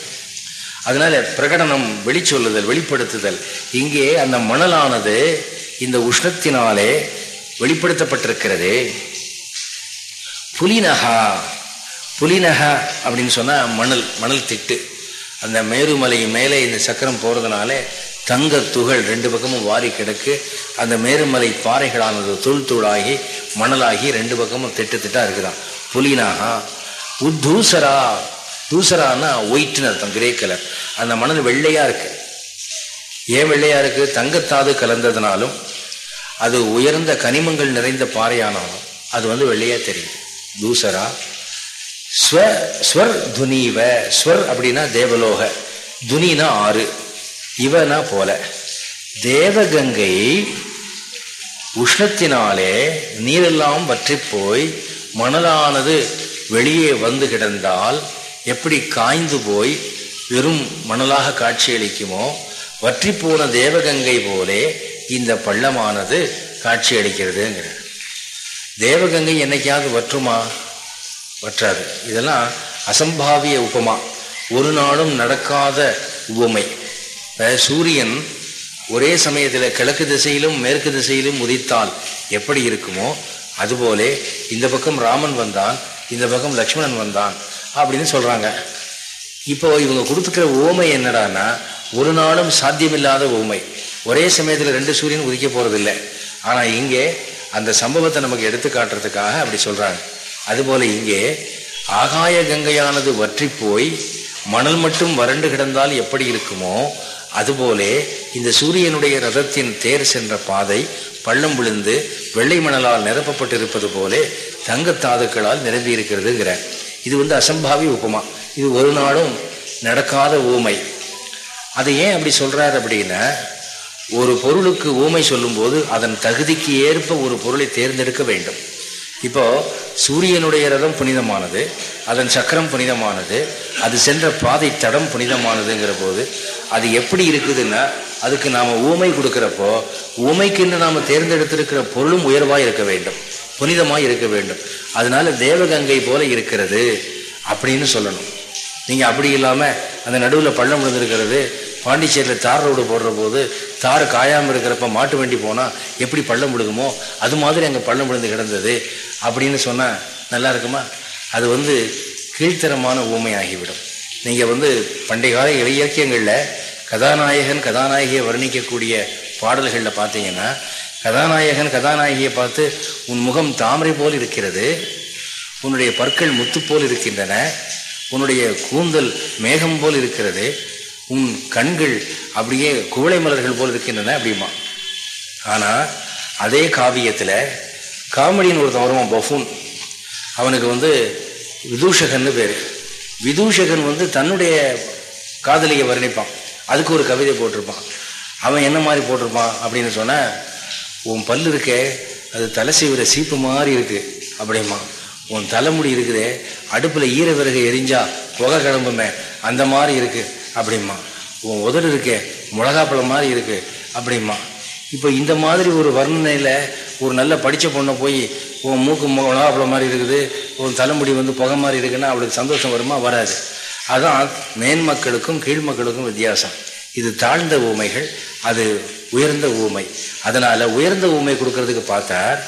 அதனால பிரகடனம் வெளிச்சொல்லுதல் வெளிப்படுத்துதல் இங்கே அந்த மணலானது இந்த உஷ்ணத்தினாலே வெளிப்படுத்தப்பட்டிருக்கிறது. புலினகா புலினகா அப்படின்னு சொன்னால் மணல் மணல் திட்டு. அந்த மேருமலை மேலே இந்த சக்கரம் போகிறதுனால தங்க துகள் ரெண்டு பக்கமும் வாரி கிடக்கு. அந்த மேருமலை பாறைகளானது தூள் தூளாகி மணலாகி ரெண்டு பக்கமும் திட்டு திட்டா இருக்குதான் புலினாகா உத்தூசரா. தூசரான்னா ஒயிட்னு அர்த்தம் கிரே கலர். அந்த மணல் வெள்ளையா இருக்கு. ஏன் வெள்ளையா இருக்கு? தங்கத்தாது கலந்ததுனாலும் அது உயர்ந்த கனிமங்கள் நிறைந்த பாறையானாலும் அது வந்து வெள்ளையா தெரியுது தூசரா. ஸ்வ ஸ்வர் துனீவ ஸ்வர் அப்படின்னா தேவலோக. துனினா ஆறு. இவனா போல. தேவகங்கை உஷ்ணத்தினாலே நீரெல்லாம் வற்றி போய் மணலானது வெளியே வந்து கிடந்தால் எப்படி காய்ந்து போய் வெறும் மணலாக காட்சியளிக்குமோ? வற்றி போன தேவகங்கை போலே இந்த பள்ளமானது காட்சியளிக்கிறதுங்கிற தேவகங்கை என்னைக்காவது வற்றுமா? வற்றாது. இதெல்லாம் அசம்பாவிய உபமா. ஒரு நாளும் நடக்காத உவமை. சூரியன் ஒரே சமயத்தில் கிழக்கு திசையிலும் மேற்கு திசையிலும் உதித்தால் எப்படி இருக்குமோ அதுபோலே இந்த பக்கம் ராமன் வந்தான் இந்த பக்கம் லக்ஷ்மணன் வந்தான் அப்படின்னு சொல்கிறாங்க இப்போ இவங்க கொடுத்துக்கிற ஓமை என்னடான்னா ஒரு நாளும் சாத்தியமில்லாத ஓமை ஒரே சமயத்தில் ரெண்டு சூரியன் உதிக்க போகிறதில்லை ஆனால் இங்கே அந்த சம்பவத்தை நமக்கு எடுத்து காட்டுறதுக்காக அப்படி சொல்கிறாங்க அதுபோல் இங்கே ஆகாய கங்கையானது வற்றி போய் மணல் மட்டும் வறண்டு கிடந்தால் எப்படி இருக்குமோ அதுபோலே இந்த சூரியனுடைய ரதத்தின் தேர் சென்ற பாதை பள்ளம் விழுந்து வெள்ளை மணலால் நிரப்பப்பட்டிருப்பது போலே தங்கத்தாதுக்களால் நிரம்பி இருக்கிறதுங்கிற இது வந்து அசம்பாவி உபமா இது ஒரு நாளும் நடக்காத ஊமை. அது ஏன் அப்படி சொல்றாரு அப்படின்னா ஒரு பொருளுக்கு ஊமை சொல்லும்போது அதன் தகுதிக்கு ஏற்ப ஒரு பொருளை தேர்ந்தெடுக்க வேண்டும். இப்போ சூரியனுடைய ரதம் புனிதமானது அதன் சக்கரம் புனிதமானது அது சென்ற பாதை தடம் புனிதமானதுங்கிற போது அது எப்படி இருக்குதுன்னா அதுக்கு நாம் ஊமை கொடுக்குறப்போ ஊமைக்குன்னு நாம் தேர்ந்தெடுத்திருக்கிற பொருளும் உயர்வாக இருக்க வேண்டும் புனிதமாக இருக்க வேண்டும். அதனால தேவகங்கை போல இருக்கிறது அப்படின்னு சொல்லணும். நீங்கள் அப்படி இல்லாமல் அந்த நடுவில் பள்ளம் விழுந்திருக்கிறது பாண்டிச்சேரியில் தார் ரோடு போடுற போது தார் காயாமல் இருக்கிறப்ப மாட்டு வண்டி போனால் எப்படி பள்ளம் விழுகுமோ அது மாதிரி அங்கே பள்ளம் விழுந்து கிடந்தது அப்படின்னு சொன்னால் நல்லா இருக்குமா? அது வந்து கீழ்த்தரமான ஊமை ஆகிவிடும் நீங்கள் வந்து பண்டைய கால இலக்கியங்களில் கதாநாயகன் கதாநாயகியை வர்ணிக்கக்கூடிய பாடல்களில் பார்த்தீங்கன்னா கதாநாயகன் கதாநாயகியை பார்த்து உன் முகம் தாமரை போல் இருக்கிறது உன்னுடைய பற்கள் முத்து போல் இருக்கின்றன உன்னுடைய கூந்தல் மேகம் போல் இருக்கிறது உன் கண்கள் அப்படியே குவளை மலர்கள் போல் இருக்கின்றன அப்படிமா. ஆனால் அதே காவியத்தில் காமெடின்னு ஒருத்தன் வருவான் பஃபூன். அவனுக்கு வந்து விதூஷகன்னு பேர். விதூஷகன் வந்து தன்னுடைய காதலியை வர்ணிப்பான். அதுக்கு ஒரு கவிதை போட்டிருப்பான். அவன் என்ன மாதிரி போட்டிருப்பான் அப்படின்னு சொன்ன உன் பல்லு இருக்கே அது தலை செய்கிற சீப்பு மாதிரி இருக்கு அப்படிமா உன் தலைமுடி இருக்குதே அடுப்பில் ஈர விறகு எரிஞ்சா புகை கிளம்புமே அந்த மாதிரி இருக்குது அப்படிமா உன் உதடு இருக்கே மிளகாப்பழம் மாதிரி இருக்கு அப்படிமா இப்போ இந்த மாதிரி ஒரு வர்ணனையில் ஒரு நல்ல படித்த பொண்ணை போய் உன் மூக்கு மிளகாப்பழம் மாதிரி இருக்குது உன் தலைமுடி வந்து புகை மாதிரி இருக்குன்னா அவளுக்கு சந்தோஷம் வருமா? வராது. அதான் மேன்மக்களுக்கும் கீழ்மக்களுக்கும் கீழ் மக்களுக்கும் வித்தியாசம். இது தாழ்ந்த ஊமைகள் அது உயர்ந்த ஊமை. அதனால் உயர்ந்த ஊமை கொடுக்கறதுக்கு பார்த்தா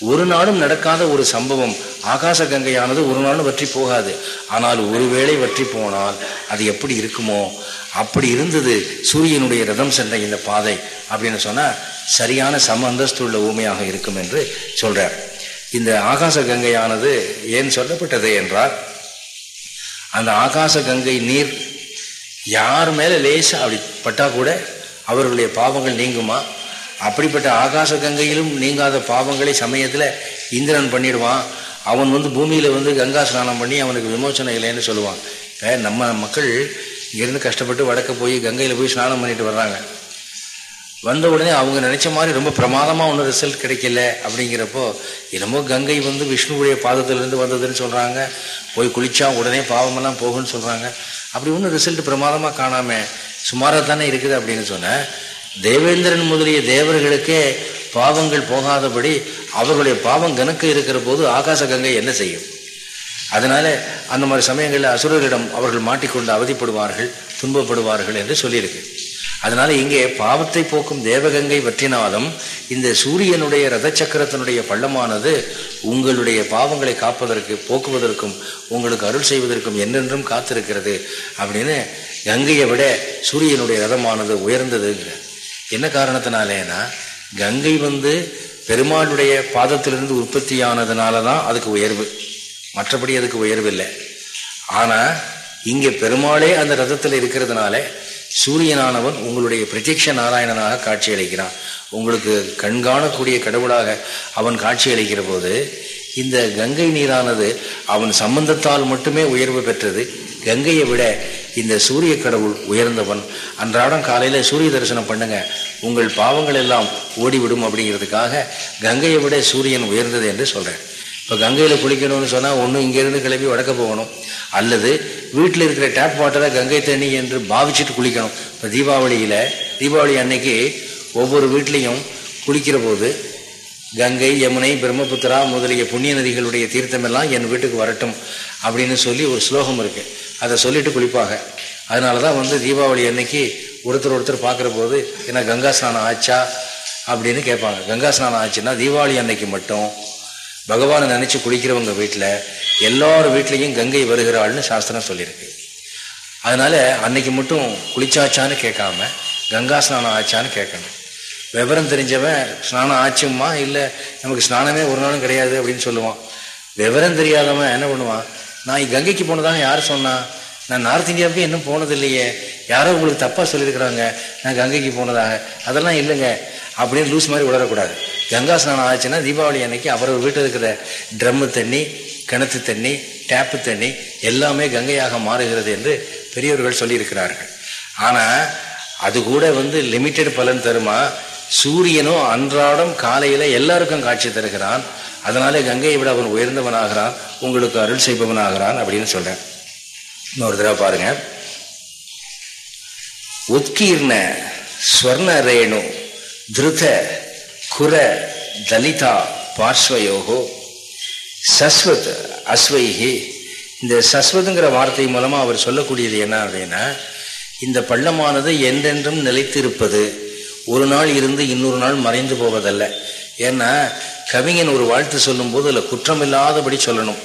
ஒரு நாளும் நடக்காத ஒரு சம்பவம். ஆகாச கங்கையானது ஒரு நாளும் வற்றி போகாது. ஆனால் ஒருவேளை வற்றி போனால் அது எப்படி இருக்குமோ? அப்படி இருந்தது சூரியனுடைய ரதம் சென்ற இந்த பாதை அப்படின்னு சொன்னால் சரியான சம அந்தஸ்துள்ள ஊமையாக இருக்கும் என்று சொல்றார். இந்த ஆகாச கங்கையானது ஏன் சொல்லப்பட்டது என்றால் அந்த ஆகாச கங்கை நீர் யார் மேலே லேசாக அப்படி பட்டா கூட அவர்களுடைய பாவங்கள் நீங்குமா? அப்படிப்பட்ட ஆகாச கங்கையிலும் நீங்காத பாவங்களை சமயத்தில் இந்திரன் பண்ணிடுவான். அவன் வந்து பூமியில் வந்து கங்கா ஸ்நானம் பண்ணி அவனுக்கு விமோசனம் இல்லைன்னு சொல்லுவான். இப்போ நம்ம மக்கள் இங்கேருந்து கஷ்டப்பட்டு வடக்க போய் கங்கையில் போய் ஸ்நானம் பண்ணிட்டு வர்றாங்க. வந்த உடனே அவங்க நினைச்ச மாதிரி ரொம்ப பிரமாதமாக ஒன்றும் ரிசல்ட் கிடைக்கல அப்படிங்கிறப்போ என்னமோ கங்கை வந்து விஷ்ணுவுடைய பாதத்திலிருந்து வந்ததுன்னு சொல்கிறாங்க போய் குளிச்சா உடனே பாவமெல்லாம் போகும்னு சொல்கிறாங்க அப்படி ஒன்றும் ரிசல்ட் பிரமாதமாக காணாமல் சுமாராக தானே இருக்குது அப்படின்னு சொன்னேன் தேவேந்திரன் முதலிய தேவர்களுக்கே பாவங்கள் போகாதபடி அவர்களுடைய பாவம் கணக்கு இருக்கிற போது ஆகாச கங்கை என்ன செய்யும்? அதனால அந்த மாதிரி சமயங்களில் அசுரர்களிடம் அவர்கள் மாட்டிக்கொண்டு அவதிப்படுவார்கள் துன்பப்படுவார்கள் என்று சொல்லியிருக்கு. அதனால இங்கே பாவத்தை போக்கும் தேவகங்கை வற்றினாலும் இந்த சூரியனுடைய ரத சக்கரத்தினுடைய பள்ளமானது உங்களுடைய பாவங்களை காப்பதற்கு போக்குவதற்கும் உங்களுக்கு அருள் செய்வதற்கும் என்னென்றும் காத்திருக்கிறது அப்படின்னு கங்கையை விட சூரியனுடைய ரதமானது உயர்ந்ததுங்கிறார் என்ன காரணத்தினாலேனா கங்கை வந்து பெருமாளுடைய பாதத்திலிருந்து உற்பத்தியானதுனால தான் அதுக்கு உயர்வு. மற்றபடி அதுக்கு உயர்வு இல்லை ஆனால் இங்கே பெருமாளே அந்த ரதத்தில் இருக்கிறதுனால சூரியனானவன் உங்களுடைய பிரத்யக்ஷ நாராயணனாக காட்சி அளிக்கிறான் உங்களுக்கு கண்காணக்கூடிய கடவுளாக அவன் காட்சி அளிக்கிற போது இந்த கங்கை நீரானது அவன் சம்பந்தத்தால் மட்டுமே உயர்வு பெற்றது. கங்கையை விட இந்த சூரிய கடவுள் உயர்ந்தவன். அன்றாடம் காலையில் சூரிய தரிசனம் பண்ணுங்க. உங்கள் பாவங்கள் எல்லாம் ஓடிவிடும் அப்படிங்கிறதுக்காக கங்கையை விட சூரியன் உயர்ந்தது என்று சொல்கிறேன் இப்போ கங்கையில் குளிக்கணும்னு சொன்னால் ஒன்று இங்கேருந்து கிளம்பி வடக்க போகணும். அல்லது வீட்டில் இருக்கிற டேப் வாட்டரை கங்கை தண்ணி என்று பாவிச்சுட்டு குளிக்கணும். இப்போ தீபாவளியில் தீபாவளி அன்னைக்கு ஒவ்வொரு வீட்லேயும் குளிக்கிற போது கங்கை யமுனை பிரம்மபுத்திரா முதலிய புண்ணிய நதிகளுடைய தீர்த்தமெல்லாம் என் வீட்டுக்கு வரட்டும் அப்படின்னு சொல்லி ஒரு ஸ்லோகம் இருக்கு. அதை சொல்லிட்டு குளிப்பாங்க. அதனால தான் வந்து தீபாவளி அன்னைக்கு ஒருத்தர் ஒருத்தர் பார்க்குற போது ஏன்னா கங்கா ஸ்நானம் ஆச்சா? அப்படின்னு கேட்பாங்க. கங்கா ஸ்நானம் ஆச்சுன்னா தீபாவளி அன்னைக்கு மட்டும் பகவானை நினச்சி குளிக்கிறவங்க வீட்டில் எல்லார் வீட்லேயும் கங்கை வருகிறாள்னு சாஸ்திரம் சொல்லியிருக்கு. அதனால அன்னைக்கு மட்டும் குளிச்சாச்சான்னு கேட்காம கங்கா ஸ்நானம் ஆச்சான்னு கேட்கணும். விவரம் தெரிஞ்சவன் ஸ்நானம் ஆச்சுமா? இல்லை நமக்கு ஸ்நானமே ஒரு நாளும் கிடையாது அப்படின்னு சொல்லுவான். விவரம் தெரியாதவன் என்ன பண்ணுவான்? நான் கங்கைக்கு போனதாக யார் சொன்னா? நான் நார்த் இந்தியாவுக்கு இன்னும் போனது இல்லையே யாரோ உங்களுக்கு தப்பாக சொல்லியிருக்கிறாங்க. நான் கங்கைக்கு போனதாக. அதெல்லாம் இல்லைங்க. அப்படின்னு லூஸ் மாதிரி விளரக்கூடாது கங்கா ஸ்நானம் ஆச்சுன்னா தீபாவளி அன்னைக்கு அவர் வீட்டில் இருக்கிற ட்ரம்மு தண்ணி கிணத்து தண்ணி டேப்பு தண்ணி எல்லாமே கங்கையாக மாறுகிறது என்று பெரியவர்கள் சொல்லியிருக்கிறார்கள். ஆனால் அது கூட வந்து லிமிட்டெட் பலன் தருமா? சூரியனும் அன்றாடம் காலையில் எல்லாருக்கும் காட்சி தருகிறான். அதனாலே கங்கையை விட அவன் உயர்ந்தவனாகிறான் உங்களுக்கு அருள் செய்பவனாகிறான் அப்படின்னு சொல்றேன். இன்னொரு தடவை பாருங்க. உத்கீர்ண ஸ்வர்ண ரேணு திருத குர தலிதா பார்ஸ்வயோகோ சஸ்வத் அஸ்வைஹி. இந்த சஸ்வதுங்கிற வார்த்தை மூலமாக அவர் சொல்லக்கூடியது என்ன அப்படின்னா இந்த பள்ளமானது என்றென்றும் நிலைத்திருப்பது. ஒரு நாள் இருந்து இன்னொரு நாள் மறைந்து போவதல்ல. ஏன்னா கவிஞன் ஒரு வாழ்த்து சொல்லும்போது அதில் குற்றமில்லாதபடி சொல்லணும்.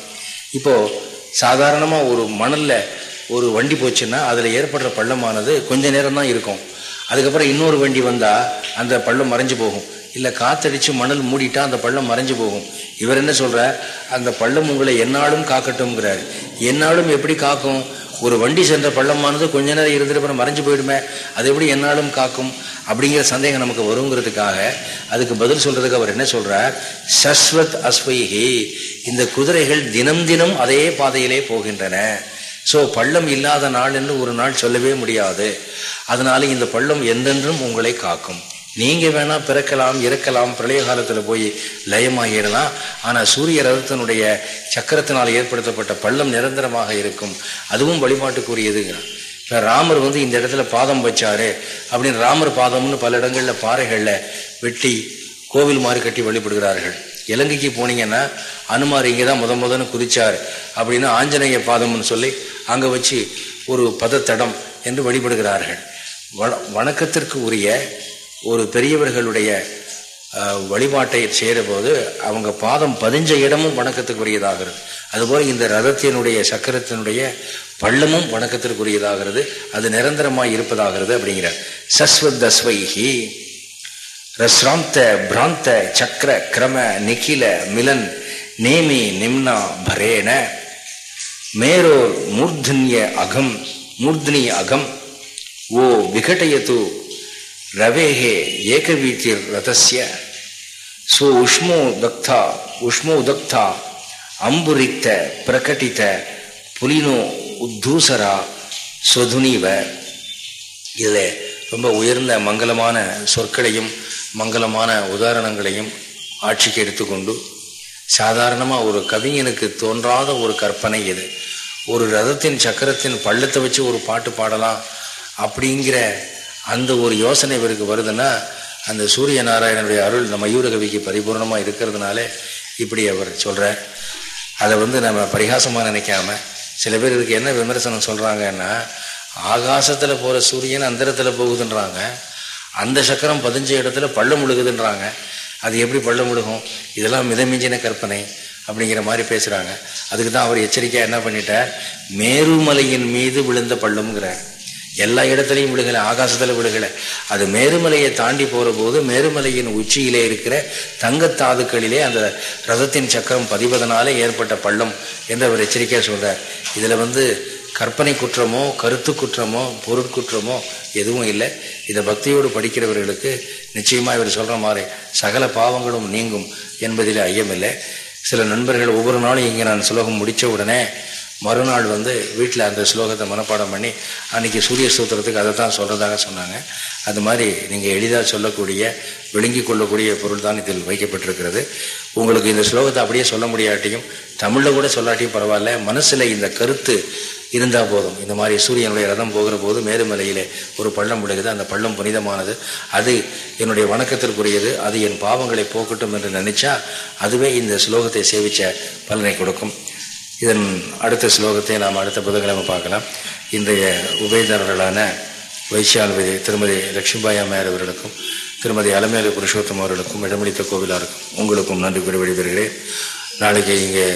இப்போது சாதாரணமாக ஒரு மணலில் ஒரு வண்டி போச்சுன்னா அதில் ஏற்படுற பள்ளமானது கொஞ்ச நேரம் தான் இருக்கும். அதுக்கப்புறம் இன்னொரு வண்டி வந்தால் அந்த பள்ளம் மறைஞ்சு போகும். இல்லை காத்தடிச்சு மணல் மூடிட்டா அந்த பள்ளம் மறைஞ்சு போகும். இவர் என்ன சொல்கிறார் அந்த பள்ளம் உங்களை என்னாலும் காக்கட்டும்ங்கிறார். என்னாலும் எப்படி காக்கும்? ஒரு வண்டி சென்ற பள்ளமானது கொஞ்ச நேரம் இருந்துட்டு அப்புறம் மறைஞ்சு போயிடுமே. அது எப்படி என்னாலும் காக்கும் அப்படிங்கிற சந்தேகம் நமக்கு வருங்கிறதுக்காக அதுக்கு பதில் சொல்றதுக்கு அவர் என்ன சொல்றார்? சஸ்வத் அஸ்வைகி இந்த குதிரைகள் தினம் தினம் அதே பாதையிலே போகின்றன. ஸோ பள்ளம் இல்லாத நாள் என்று ஒரு நாள் சொல்லவே முடியாது. அதனால இந்த பள்ளம் எந்தென்றும் உங்களை காக்கும். நீங்க வேணா பிறக்கலாம் இறக்கலாம் பிரளய காலத்துல போய் லயமாகிடலாம். ஆனா சூரிய ரதத்தினுடைய சக்கரத்தினால் ஏற்படுத்தப்பட்ட பள்ளம் நிரந்தரமாக இருக்கும். அதுவும் வழிபாட்டுக்குரியதுங்கிறான் இப்போ ராமர் வந்து இந்த இடத்துல பாதம் வச்சாரு. அப்படின்னு ராமர் பாதம்னு பல இடங்களில் பாறைகளில் வெட்டி கோவில் மாதிரி கட்டி வழிபடுகிறார்கள். இலங்கைக்கு போனீங்கன்னா அனுமார் இங்கே தான் முத முதன்னு குதிச்சார். அப்படின்னு ஆஞ்சநேய பாதம்னு சொல்லி அங்கே வச்சு ஒரு பதத்தடம் என்று வழிபடுகிறார்கள். வண வணக்கத்திற்கு உரிய ஒரு பெரியவர்களுடைய வழிபாட்டை செய்கிற போது அவங்க பாதம் பதிஞ்ச இடமும் வணக்கத்துக்குரியதாகிறது அதுபோல் இந்த ரதத்தினுடைய சக்கரத்தினுடைய பள்ளமும் வணக்கத்திற்குரியதாகிறது. அது நிரந்தரமாக இருப்பதாகிறது அப்படிங்கிறார். சஸ்வத் தஸ்வைஹி ரஸ்ராந்த பிராந்த சக்கர கிரம நிகில மிலன் நேமி நிம்னா பரேன மேரோர் மூர்தன்ய அகம் மூர்தினி அகம் ஓ விகட்டயத்து ரவேகே ஏகவீதிர் ரதசிய சோ உஷ்மோ தக்தா உஷ்மோ உதக்தா அம்புரித்த பிரகட்டித்த புலினோ உத்தூசரா சொதுனிவ. இதில் ரொம்ப உயர்ந்த மங்களமான சொற்களையும் மங்களமான உதாரணங்களையும் ஆட்சிக்கு எடுத்துக்கொண்டு சாதாரணமாக ஒரு கவிஞனுக்கு தோன்றாத ஒரு கற்பனை இது. ஒரு ரதத்தின் சக்கரத்தின் பள்ளத்தை வச்சு ஒரு பாட்டு பாடலாம் அப்படிங்கிற அந்த ஒரு யோசனை இவருக்கு வருதுன்னா அந்த சூரிய நாராயணனுடைய அருள் நம்ம யூரகவிக்கு பரிபூர்ணமாக இருக்கிறதுனாலே இப்படி அவர் சொல்கிறார் அதை வந்து நம்ம பரிகாசமாக நினைக்காம சில பேர் இதுக்கு என்ன விமர்சனம் சொல்கிறாங்கன்னா ஆகாசத்தில் போகிற சூரியன் அந்தரத்தில் போகுதுன்றாங்க. அந்த சக்கரம் பதிஞ்ச இடத்துல பள்ளம் முழுகுதுன்றாங்க. அது எப்படி பள்ளம் முழுகும்? இதெல்லாம் மிதமிஞ்சின கற்பனை அப்படிங்கிற மாதிரி பேசுகிறாங்க அதுக்கு தான் அவர் எச்சரிக்கையாக என்ன பண்ணிட்டார்? மேருமலையின் மீது விழுந்த பள்ளம்ங்கிறார். எல்லா இடத்துலையும் விழுகலை ஆகாசத்தில் விழுகலை அது மேருமலையை தாண்டி போகிற போது மேருமலையின் உச்சியிலே இருக்கிற தங்கத்தாதுக்களிலே அந்த ரதத்தின் சக்கரம் பதிவதனாலே ஏற்பட்ட பள்ளம் என்று அவர் எச்சரிக்கையாக சொல்கிறார் இதில் வந்து கற்பனை குற்றமோ கருத்து குற்றமோ பொருட்குற்றமோ எதுவும் இல்லை. இதை பக்தியோடு படிக்கிறவர்களுக்கு நிச்சயமாக இவர் சொல்கிற மாதிரி சகல பாவங்களும் நீங்கும் என்பதில் ஐயமில்லை. சில நண்பர்கள் ஒவ்வொரு நாளும் இங்கே நான் சுலோகம் முடித்த உடனே மறுநாள் வந்து வீட்டில் அந்த ஸ்லோகத்தை மனப்பாடம் பண்ணி அன்றைக்கி சூரிய சூத்திரத்துக்கு அதை தான் சொல்கிறதாக சொன்னாங்க. அது மாதிரி நீங்கள் எளிதாக சொல்லக்கூடிய விளங்கி கொள்ளக்கூடிய பொருள் தான் இதில் வைக்கப்பட்டிருக்கிறது. உங்களுக்கு இந்த ஸ்லோகத்தை அப்படியே சொல்ல முடியாட்டியும் தமிழில் கூட சொல்லாட்டியும் பரவாயில்ல மனசில் இந்த கருத்து இருந்தால் போதும். இந்த மாதிரி சூரியனுடைய ரதம் போகிற போது மேருமலையிலே ஒரு பள்ளம் விழுகுது அந்த பள்ளம் புனிதமானது. அது என்னுடைய வணக்கத்திற்குரியது அது என் பாவங்களை போக்கட்டும் என்று நினைச்சா அதுவே இந்த ஸ்லோகத்தை சேவிச்ச பலனை கொடுக்கும். இதன் அடுத்த ஸ்லோகத்தை நாம் அடுத்த புதன்கிழமை பார்க்கலாம். இன்றைய உபயதாரர்களான வைசியால்வதி திருமதி லட்சுமிபாய் அம்மையார் அவர்களுக்கும் திருமதி அலமேலு புருஷோத்தம் அவர்களுக்கும் இடமளித்த கோவிலாருக்கும் உங்களுக்கும் நன்றி கூறி விடைபெறுகிறேன். நாளைக்கு இங்கே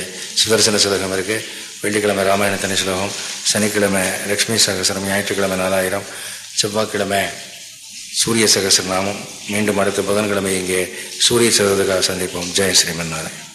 சுதர்சன சுலகம் இருக்குது வெள்ளிக்கிழமை ராமாயண தனி சுலகம் சனிக்கிழமை லக்ஷ்மி சகசரம் ஞாயிற்றுக்கிழமை நாலாயிரம் செவ்வாய்க்கிழமை சூரிய சகசரநாமம். மீண்டும் அடுத்த புதன்கிழமை இங்கே சூரிய சதுரத்துக்காக சந்திப்போம். ஜெய ஸ்ரீமன் நாராயண்